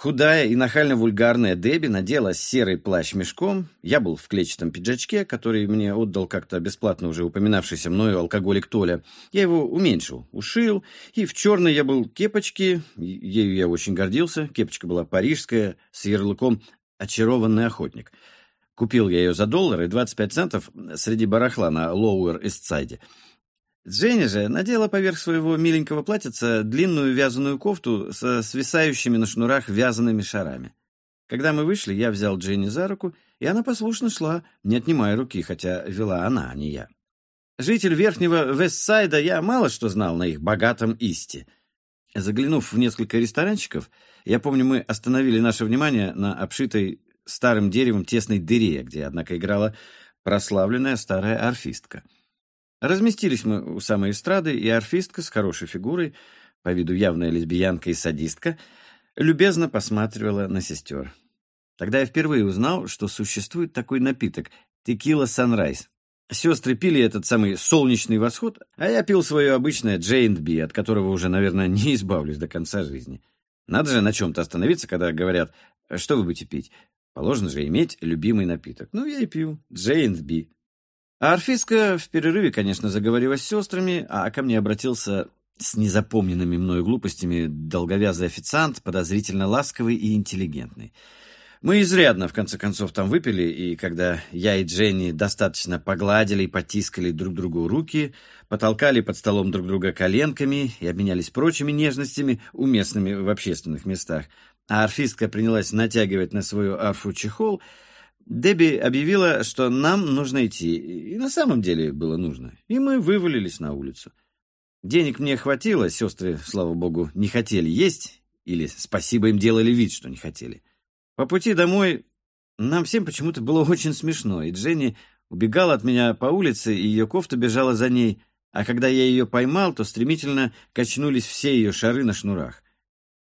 Худая и нахально-вульгарная Дебби надела серый плащ мешком, я был в клетчатом пиджачке, который мне отдал как-то бесплатно уже упоминавшийся мною алкоголик Толя. Я его уменьшил, ушил, и в черной я был кепочке, ею я очень гордился, кепочка была парижская, с ярлыком «Очарованный охотник». Купил я ее за доллар и 25 центов среди барахла на Лоуэр-Истсайде. Дженни же надела поверх своего миленького платьица длинную вязаную кофту со свисающими на шнурах вязаными шарами. Когда мы вышли, я взял Дженни за руку, и она послушно шла, не отнимая руки, хотя вела она, а не я. Житель верхнего Вестсайда, я мало что знал на их богатом Исте. Заглянув в несколько ресторанчиков, я помню, мы остановили наше внимание на обшитой старым деревом тесной дыре, где, однако, играла прославленная старая арфистка — Разместились мы у самой эстрады, и арфистка с хорошей фигурой, по виду явная лесбиянка и садистка, любезно посматривала на сестер. Тогда я впервые узнал, что существует такой напиток — текила Санрайз. Сестры пили этот самый солнечный восход, а я пил свое обычное J&B, от которого уже, наверное, не избавлюсь до конца жизни. Надо же на чем-то остановиться, когда говорят, что вы будете пить. Положено же иметь любимый напиток. Ну, я и пью J&B. А орфистка в перерыве, конечно, заговорила с сестрами, а ко мне обратился с незапомненными мною глупостями долговязый официант, подозрительно ласковый и интеллигентный. Мы изрядно, в конце концов, там выпили, и когда я и Дженни достаточно погладили и потискали друг другу руки, потолкали под столом друг друга коленками и обменялись прочими нежностями, уместными в общественных местах, а орфистка принялась натягивать на свою арфу чехол — Дебби объявила, что нам нужно идти, и на самом деле было нужно, и мы вывалились на улицу. Денег мне хватило, сестры, слава богу, не хотели есть, или спасибо им делали вид, что не хотели. По пути домой нам всем почему-то было очень смешно, и Дженни убегала от меня по улице, и ее кофта бежала за ней, а когда я ее поймал, то стремительно качнулись все ее шары на шнурах.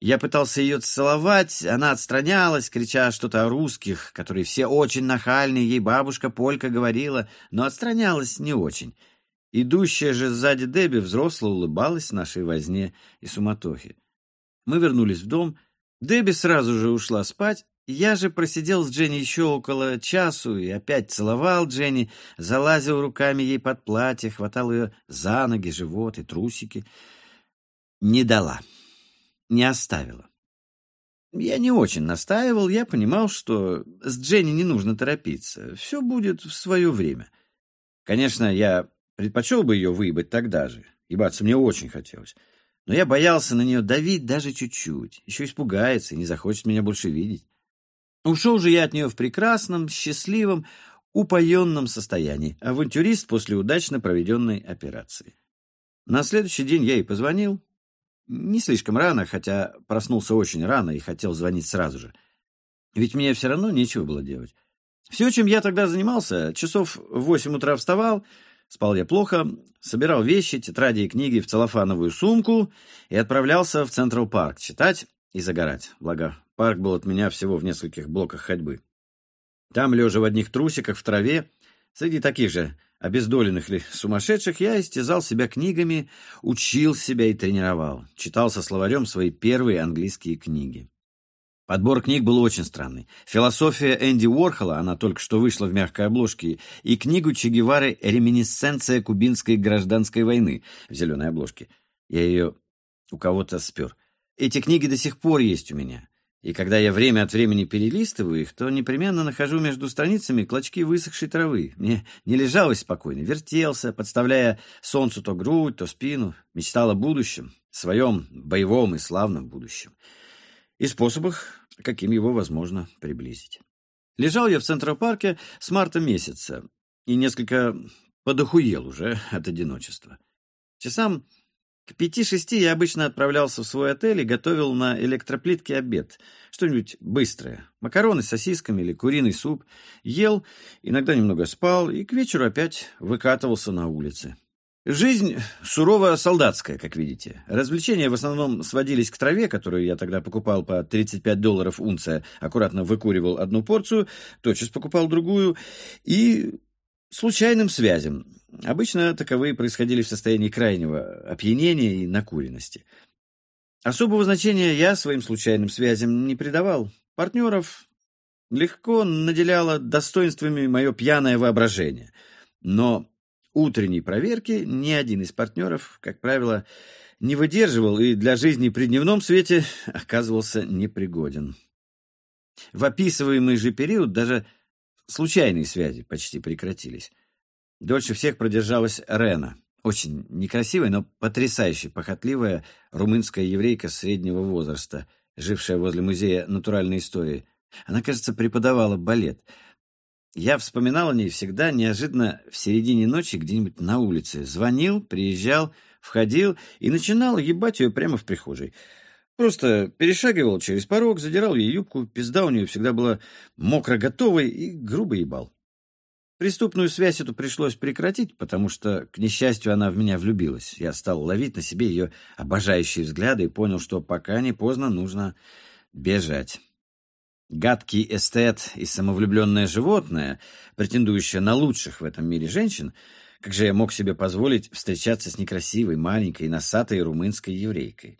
Я пытался ее целовать, она отстранялась, крича что-то о русских, которые все очень нахальные, ей бабушка Полька говорила, но отстранялась не очень. Идущая же сзади Дебби взросло улыбалась нашей возне и суматохе. Мы вернулись в дом, Дебби сразу же ушла спать, я же просидел с Дженни еще около часу и опять целовал Дженни, залазил руками ей под платье, хватал ее за ноги, живот и трусики. Не дала не оставила. Я не очень настаивал, я понимал, что с Дженни не нужно торопиться, все будет в свое время. Конечно, я предпочел бы ее выебать тогда же, ебаться мне очень хотелось, но я боялся на нее давить даже чуть-чуть, еще испугается и не захочет меня больше видеть. Ушел же я от нее в прекрасном, счастливом, упоенном состоянии, авантюрист после удачно проведенной операции. На следующий день я ей позвонил, не слишком рано, хотя проснулся очень рано и хотел звонить сразу же. Ведь мне все равно нечего было делать. Все, чем я тогда занимался, часов в восемь утра вставал, спал я плохо, собирал вещи, тетради и книги в целлофановую сумку и отправлялся в Централ Парк читать и загорать. Благо, парк был от меня всего в нескольких блоках ходьбы. Там, лежа в одних трусиках в траве, среди таких же обездоленных ли сумасшедших, я истязал себя книгами, учил себя и тренировал. Читал со словарем свои первые английские книги. Подбор книг был очень странный. Философия Энди Уорхола, она только что вышла в мягкой обложке, и книгу Че Гевары «Реминисценция кубинской гражданской войны» в зеленой обложке. Я ее у кого-то спер. Эти книги до сих пор есть у меня. И когда я время от времени перелистываю их, то непременно нахожу между страницами клочки высохшей травы. Мне не лежалось спокойно, вертелся, подставляя солнцу то грудь, то спину, мечтал о будущем, своем боевом и славном будущем. И способах, каким его возможно приблизить. Лежал я в Центропарке с марта месяца и несколько подохуел уже от одиночества. Часам к пяти-шести я обычно отправлялся в свой отель и готовил на электроплитке обед. Что-нибудь быстрое. Макароны с сосисками или куриный суп. Ел, иногда немного спал и к вечеру опять выкатывался на улице. Жизнь сурово солдатская, как видите. Развлечения в основном сводились к траве, которую я тогда покупал по 35 долларов унция, аккуратно выкуривал одну порцию, тотчас покупал другую, и случайным связям. Обычно таковые происходили в состоянии крайнего опьянения и накуренности. Особого значения я своим случайным связям не придавал. Партнеров легко наделяло достоинствами мое пьяное воображение. Но утренней проверки ни один из партнеров, как правило, не выдерживал и для жизни при дневном свете оказывался непригоден. В описываемый же период даже случайные связи почти прекратились. Дольше всех продержалась Рена, очень некрасивая, но потрясающе похотливая румынская еврейка среднего возраста, жившая возле музея натуральной истории. Она, кажется, преподавала балет. Я вспоминал о ней всегда неожиданно в середине ночи где-нибудь на улице. Звонил, приезжал, входил и начинал ебать ее прямо в прихожей. Просто перешагивал через порог, задирал ей юбку, пизда у нее всегда была мокро готовой и грубо ебал. Преступную связь эту пришлось прекратить, потому что, к несчастью, она в меня влюбилась. Я стал ловить на себе ее обожающие взгляды и понял, что пока не поздно нужно бежать. Гадкий эстет и самовлюбленное животное, претендующее на лучших в этом мире женщин, как же я мог себе позволить встречаться с некрасивой, маленькой, носатой румынской еврейкой?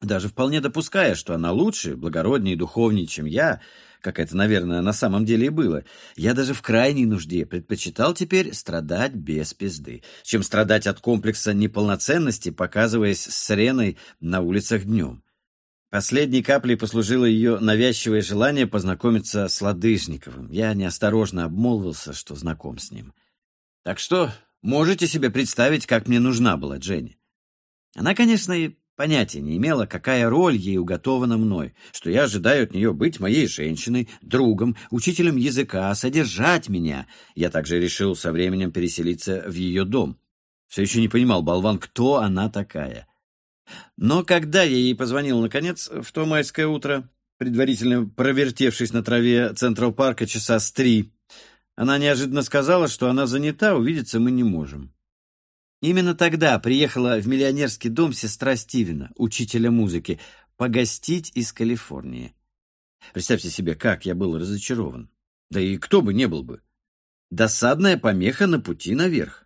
Даже вполне допуская, что она лучше, благороднее и духовнее, чем я, как это, наверное, на самом деле и было, я даже в крайней нужде предпочитал теперь страдать без пизды, чем страдать от комплекса неполноценности, показываясь с Реной на улицах днем. Последней каплей послужило ее навязчивое желание познакомиться с Ладыжниковым. Я неосторожно обмолвился, что знаком с ним. Так что можете себе представить, как мне нужна была Дженни. Она, конечно, и Понятия не имела, какая роль ей уготована мной, что я ожидаю от нее быть моей женщиной, другом, учителем языка, содержать меня. Я также решил со временем переселиться в ее дом. Все еще не понимал, болван, кто она такая. Но когда я ей позвонил, наконец, в то майское утро, предварительно провертевшись на траве Централ-парка часа с три, она неожиданно сказала, что она занята, увидеться мы не можем. Именно тогда приехала в миллионерский дом сестра Стивена, учителя музыки, погостить из Калифорнии. Представьте себе, как я был разочарован. Да и кто бы не был бы. Досадная помеха на пути наверх.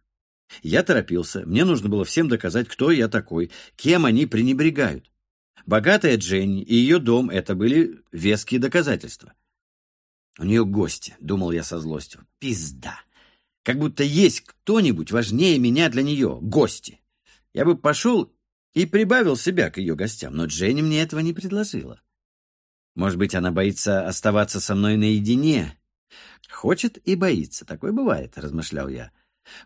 Я торопился, мне нужно было всем доказать, кто я такой, кем они пренебрегают. Богатая Дженни и ее дом — это были веские доказательства. У нее гости, думал я со злостью. Пизда. Как будто есть кто-нибудь важнее меня для нее, гости. Я бы пошел и прибавил себя к ее гостям, но Дженни мне этого не предложила. Может быть, она боится оставаться со мной наедине. Хочет и боится, такое бывает, размышлял я.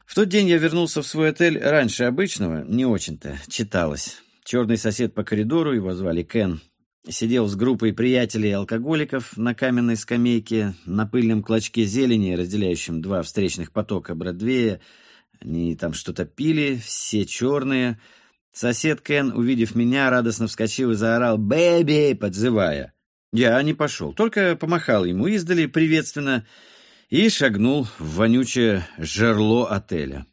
В тот день я вернулся в свой отель раньше обычного, не очень-то читалось. Черный сосед по коридору, его звали Кен, Сидел с группой приятелей-алкоголиков на каменной скамейке, на пыльном клочке зелени, разделяющем два встречных потока Бродвея. Они там что-то пили, все черные. Сосед Кен, увидев меня, радостно вскочил и заорал «Бэби!», подзывая. Я не пошел, только помахал ему издали приветственно и шагнул в вонючее жерло отеля.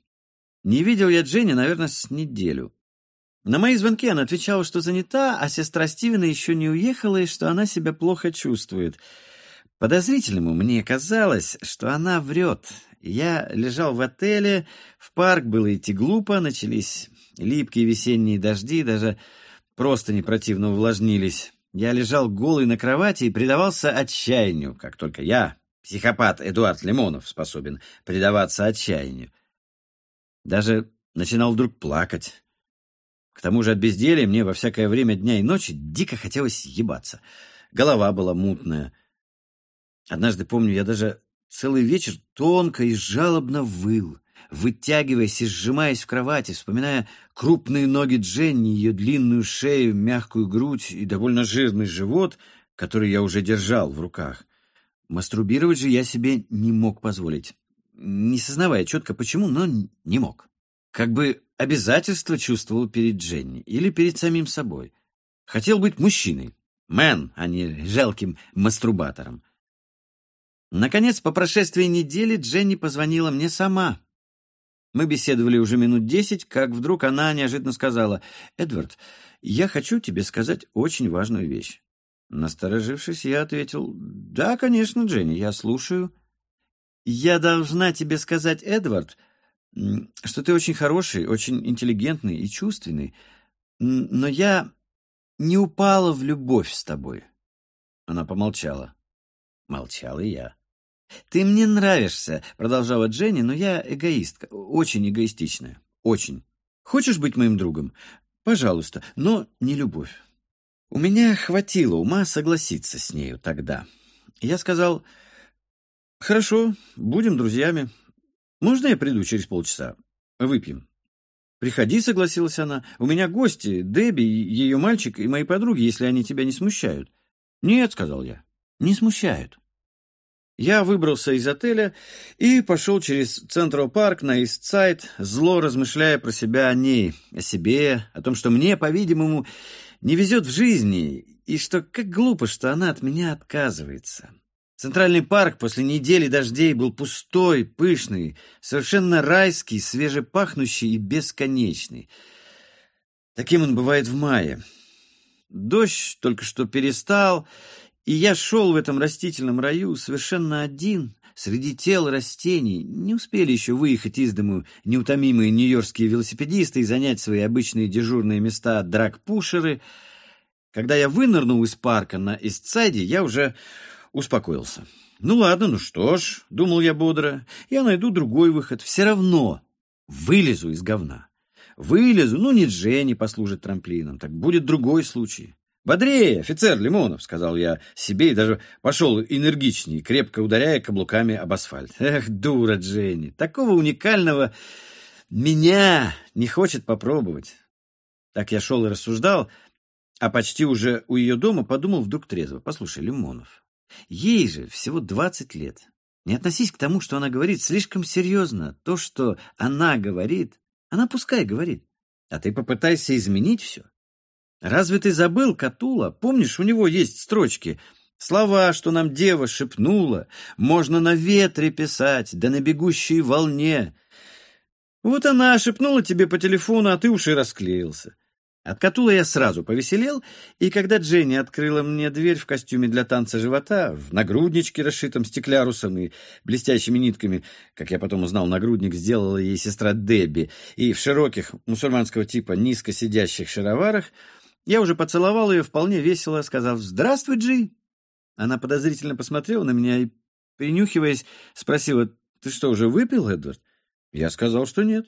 Не видел я Дженни, наверное, с неделю. На мои звонки она отвечала, что занята, а сестра Стивена еще не уехала и что она себя плохо чувствует. Подозрительному мне казалось, что она врет. Я лежал в отеле, в парк было идти глупо, начались липкие весенние дожди, даже просто не противно увлажнились. Я лежал голый на кровати и предавался отчаянию, как только я, психопат Эдуард Лимонов, способен предаваться отчаянию. Даже начинал вдруг плакать. Тому же от безделия мне во всякое время дня и ночи дико хотелось ебаться. голова была мутная. Однажды, помню, я даже целый вечер тонко и жалобно выл, вытягиваясь и сжимаясь в кровати, вспоминая крупные ноги Дженни, ее длинную шею, мягкую грудь и довольно жирный живот, который я уже держал в руках. Мастурбировать же я себе не мог позволить, не сознавая четко почему, но не мог. Как бы обязательство чувствовал перед Дженни или перед самим собой. Хотел быть мужчиной, мэн, а не жалким мастурбатором. Наконец, по прошествии недели Дженни позвонила мне сама. Мы беседовали уже минут десять, как вдруг она неожиданно сказала, «Эдвард, я хочу тебе сказать очень важную вещь». Насторожившись, я ответил, «Да, конечно, Дженни, я слушаю». «Я должна тебе сказать, Эдвард, что ты очень хороший, очень интеллигентный и чувственный, но я не упала в любовь с тобой». Она помолчала. Молчал и я. «Ты мне нравишься», — продолжала Дженни, «но я эгоистка, очень эгоистичная, очень. Хочешь быть моим другом? Пожалуйста, но не любовь». У меня хватило ума согласиться с нею тогда. Я сказал, «Хорошо, будем друзьями. Можно я приду через полчаса? Выпьем». «Приходи», — согласилась она. «У меня гости, Дебби, ее мальчик и мои подруги, если они тебя не смущают». «Нет», — сказал я, — «не смущают». Я выбрался из отеля и пошел через Централ Парк на Истсайд, зло размышляя про себя о ней, о себе, о том, что мне, по-видимому, не везет в жизни, и что как глупо, что она от меня отказывается. Центральный парк после недели дождей был пустой, пышный, совершенно райский, свежепахнущий и бесконечный. Таким он бывает в мае. Дождь только что перестал, и я шел в этом растительном раю совершенно один, среди тел растений. Не успели еще выехать из дому неутомимые нью-йоркские велосипедисты и занять свои обычные дежурные места драг-пушеры. Когда я вынырнул из парка на Истсайде, я уже успокоился. «Ну ладно, ну что ж», — думал я бодро, — «я найду другой выход. Все равно вылезу из говна. Вылезу, ну не Дженни послужит трамплином, так будет другой случай. «Бодрее, офицер Лимонов!» — сказал я себе и даже пошел энергичнее, крепко ударяя каблуками об асфальт. «Эх, дура Дженни! Такого уникального меня не хочет попробовать!» Так я шел и рассуждал, а почти уже у ее дома подумал вдруг трезво. «Послушай, Лимонов, ей же всего двадцать лет. Не относись к тому, что она говорит, слишком серьезно. То, что она говорит, она пускай говорит. А ты попытайся изменить все. Разве ты забыл, Катула? Помнишь, у него есть строчки Слова, что нам дева шепнула, можно на ветре писать, да на бегущей волне. Вот она шепнула тебе по телефону, а ты уж и расклеился. От Катула я сразу повеселел, и когда Дженни открыла мне дверь в костюме для танца живота, в нагрудничке, расшитом стеклярусом и блестящими нитками, как я потом узнал, нагрудник сделала ей сестра Дебби, и в широких мусульманского типа низко сидящих шароварах, я уже поцеловал ее вполне весело, сказав «Здравствуй, Джи!». Она подозрительно посмотрела на меня и, принюхиваясь, спросила «Ты что, уже выпил, Эдвард?» Я сказал, что нет.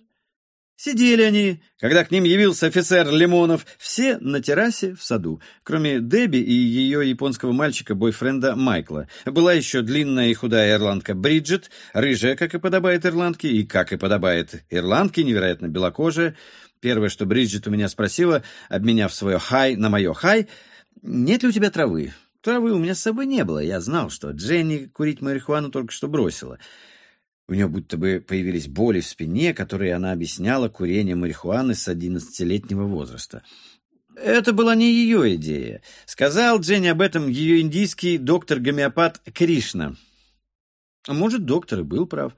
Сидели они, когда к ним явился офицер Лимонов, все на террасе в саду, кроме Дебби и ее японского мальчика-бойфренда Майкла. Была еще длинная и худая ирландка Бриджит, рыжая, как и подобает ирландке, и, как и подобает ирландке, невероятно белокожая. Первое, что Бриджит у меня спросила, обменяв свое «хай» на мое «хай», «Нет ли у тебя травы?» Травы у меня с собой не было. Я знал, что Дженни курить марихуану только что бросила. У нее будто бы появились боли в спине, которые она объясняла курением марихуаны с одиннадцатилетнего возраста. Это была не ее идея. Сказал Дженни об этом ее индийский доктор-гомеопат Кришна. Может, доктор и был прав.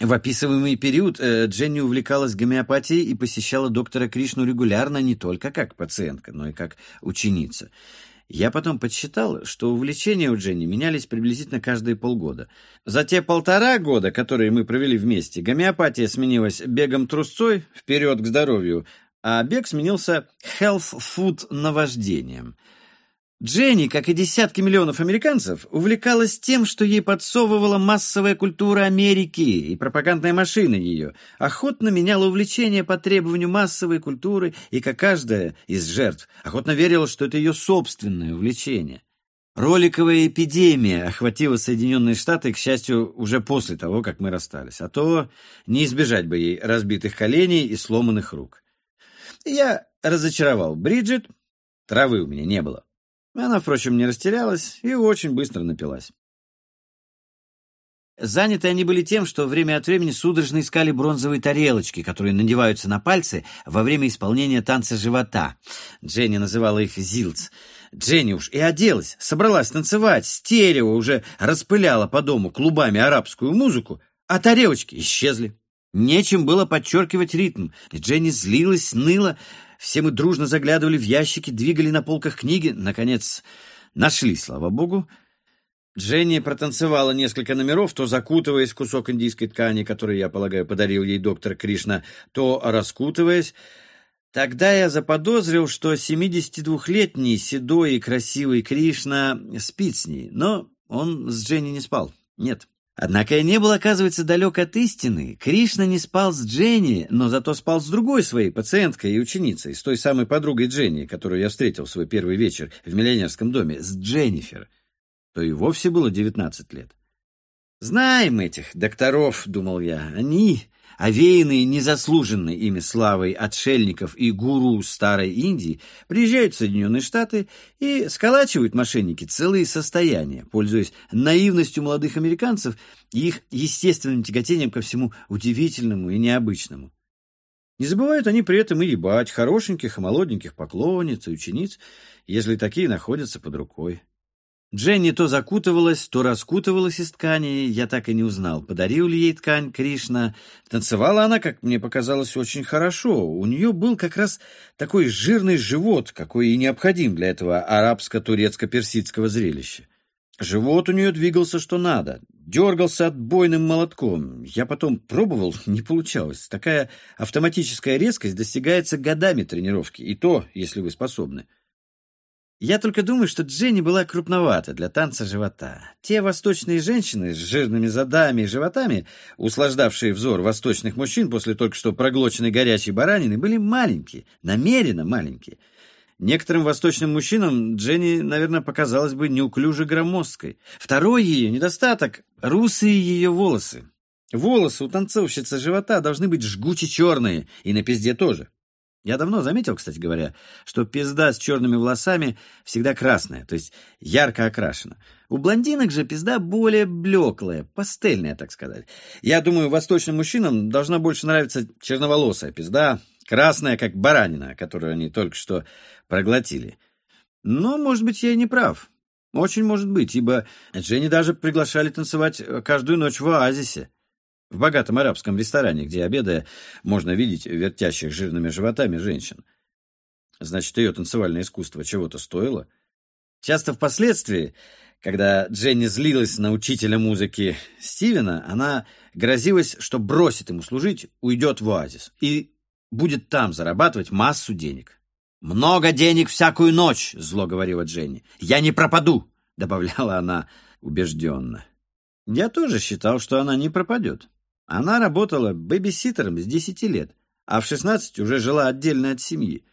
В описываемый период э, Дженни увлекалась гомеопатией и посещала доктора Кришну регулярно не только как пациентка, но и как ученица. Я потом подсчитал, что увлечения у Дженни менялись приблизительно каждые полгода. За те полтора года, которые мы провели вместе, гомеопатия сменилась бегом трусцой вперед к здоровью, а бег сменился health food наваждением – Дженни, как и десятки миллионов американцев, увлекалась тем, что ей подсовывала массовая культура Америки и пропагандная машина ее, охотно меняла увлечение по требованию массовой культуры и, как каждая из жертв, охотно верила, что это ее собственное увлечение. Роликовая эпидемия охватила Соединенные Штаты, к счастью, уже после того, как мы расстались. А то не избежать бы ей разбитых коленей и сломанных рук. Я разочаровал Бриджит, травы у меня не было. Она, впрочем, не растерялась и очень быстро напилась. Заняты они были тем, что время от времени судорожно искали бронзовые тарелочки, которые надеваются на пальцы во время исполнения танца живота. Дженни называла их «зилц». Дженни уж и оделась, собралась танцевать, стерео уже распыляла по дому клубами арабскую музыку, а тарелочки исчезли. Нечем было подчеркивать ритм. Дженни злилась, ныла. Все мы дружно заглядывали в ящики, двигали на полках книги. Наконец, нашли, слава богу. Дженни протанцевала несколько номеров, то закутываясь в кусок индийской ткани, который, я полагаю, подарил ей доктор Кришна, то раскутываясь. Тогда я заподозрил, что 72-летний седой и красивый Кришна спит с ней, но он с Дженни не спал. Нет. Однако я не был, оказывается, далек от истины. Кришна не спал с Дженни, но зато спал с другой своей пациенткой и ученицей, с той самой подругой Дженни, которую я встретил в свой первый вечер в миллионерском доме, с Дженнифер то и вовсе было девятнадцать лет. «Знаем этих докторов», — думал я, — «они, овеянные незаслуженной ими славой отшельников и гуру старой Индии, приезжают в Соединенные Штаты и сколачивают мошенники целые состояния, пользуясь наивностью молодых американцев и их естественным тяготением ко всему удивительному и необычному. Не забывают они при этом и ебать хорошеньких и молоденьких поклонниц и учениц, если такие находятся под рукой. Дженни то закутывалась, то раскутывалась из ткани, я так и не узнал, подарил ли ей ткань Кришна. Танцевала она, как мне показалось, очень хорошо. У нее был как раз такой жирный живот, какой и необходим для этого арабско-турецко-персидского зрелища. Живот у нее двигался что надо, дергался отбойным молотком. Я потом пробовал, не получалось. Такая автоматическая резкость достигается годами тренировки, и то, если вы способны. Я только думаю, что Дженни была крупновата для танца живота. Те восточные женщины с жирными задами и животами, услаждавшие взор восточных мужчин после только что проглоченной горячей баранины, были маленькие, намеренно маленькие. Некоторым восточным мужчинам Дженни, наверное, показалась бы неуклюже громоздкой. Второй ее недостаток — русые ее волосы. Волосы у танцовщицы живота должны быть жгуче черные, и на пизде тоже. Я давно заметил, кстати говоря, что пизда с черными волосами всегда красная, то есть ярко окрашена. У блондинок же пизда более блеклая, пастельная, так сказать. Я думаю, восточным мужчинам должна больше нравиться черноволосая пизда, красная, как баранина, которую они только что проглотили. Но, может быть, я и не прав. Очень может быть, ибо Дженни даже приглашали танцевать каждую ночь в оазисе в богатом арабском ресторане, где, обедая, можно видеть вертящих жирными животами женщин. Значит, ее танцевальное искусство чего-то стоило. Часто впоследствии, когда Дженни злилась на учителя музыки Стивена, она грозилась, что бросит ему служить, уйдет в оазис и будет там зарабатывать массу денег. «Много денег всякую ночь», — зло говорила Дженни. «Я не пропаду», — добавляла она убежденно. Я тоже считал, что она не пропадет. Она работала бэбиситером с 10 лет, а в 16 уже жила отдельно от семьи.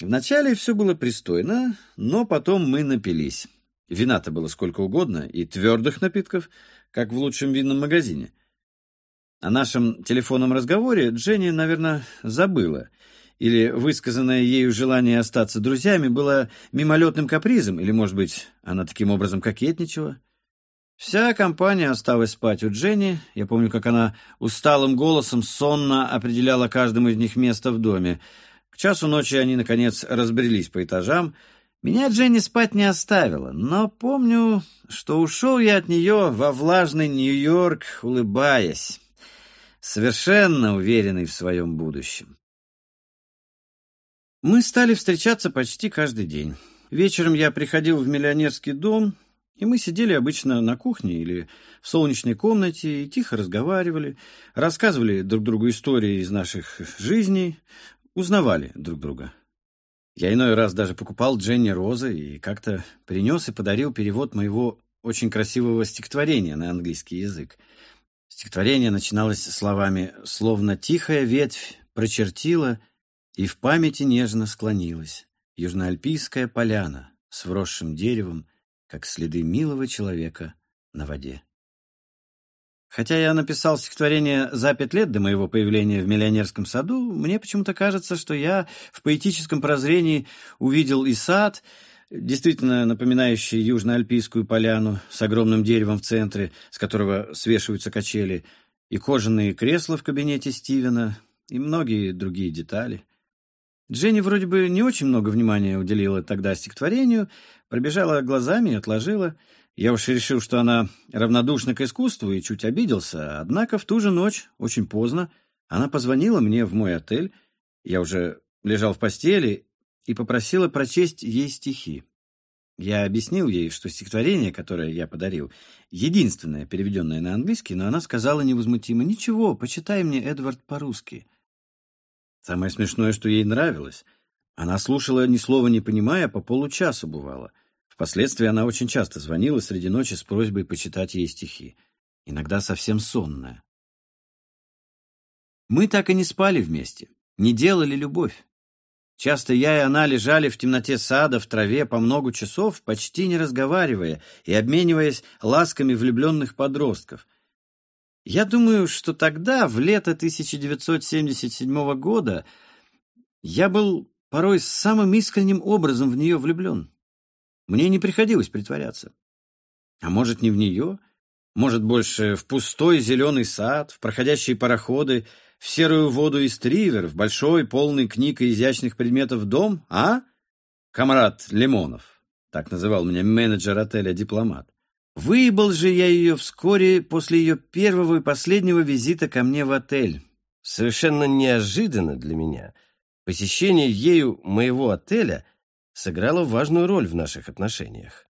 Вначале все было пристойно, но потом мы напились. Вина-то было сколько угодно, и твердых напитков, как в лучшем винном магазине. О нашем телефонном разговоре Дженни, наверное, забыла. Или высказанное ею желание остаться друзьями было мимолетным капризом, или, может быть, она таким образом кокетничала. Вся компания осталась спать у Дженни. Я помню, как она усталым голосом сонно определяла каждому из них место в доме. К часу ночи они, наконец, разбрелись по этажам. Меня Дженни спать не оставила, но помню, что ушел я от нее во влажный Нью-Йорк, улыбаясь, совершенно уверенный в своем будущем. Мы стали встречаться почти каждый день. Вечером я приходил в миллионерский дом, и мы сидели обычно на кухне или в солнечной комнате и тихо разговаривали, рассказывали друг другу истории из наших жизней, узнавали друг друга. Я иной раз даже покупал Дженни розы и как-то принес и подарил перевод моего очень красивого стихотворения на английский язык. Стихотворение начиналось словами «Словно тихая ветвь прочертила и в памяти нежно склонилась южноальпийская поляна с вросшим деревом, как следы милого человека на воде. Хотя я написал стихотворение за пять лет до моего появления в миллионерском саду, мне почему-то кажется, что я в поэтическом прозрении увидел и сад, действительно напоминающий южноальпийскую поляну с огромным деревом в центре, с которого свешиваются качели, и кожаные кресла в кабинете Стивена, и многие другие детали. Дженни вроде бы не очень много внимания уделила тогда стихотворению, пробежала глазами и отложила — я уж решил, что она равнодушна к искусству и чуть обиделся, однако в ту же ночь, очень поздно, она позвонила мне в мой отель, я уже лежал в постели, и попросила прочесть ей стихи. Я объяснил ей, что стихотворение, которое я подарил, единственное, переведенное на английский, но она сказала невозмутимо, «Ничего, почитай мне, Эдвард, по-русски». Самое смешное, что ей нравилось. Она слушала ни слова не понимая, по получаса бывало — Впоследствии она очень часто звонила среди ночи с просьбой почитать ей стихи, иногда совсем сонная. Мы так и не спали вместе, не делали любовь. Часто я и она лежали в темноте сада, в траве по много часов, почти не разговаривая и обмениваясь ласками влюбленных подростков. Я думаю, что тогда, в лето 1977 года, я был порой самым искренним образом в нее влюблен. Мне не приходилось притворяться. А может, не в нее? Может, больше в пустой зеленый сад, в проходящие пароходы, в серую воду из тривер, в большой, полный книг и изящных предметов дом, а? Камрад Лимонов, так называл меня менеджер отеля «Дипломат». Выебал же я ее вскоре после ее первого и последнего визита ко мне в отель. Совершенно неожиданно для меня посещение ею моего отеля сыграла важную роль в наших отношениях.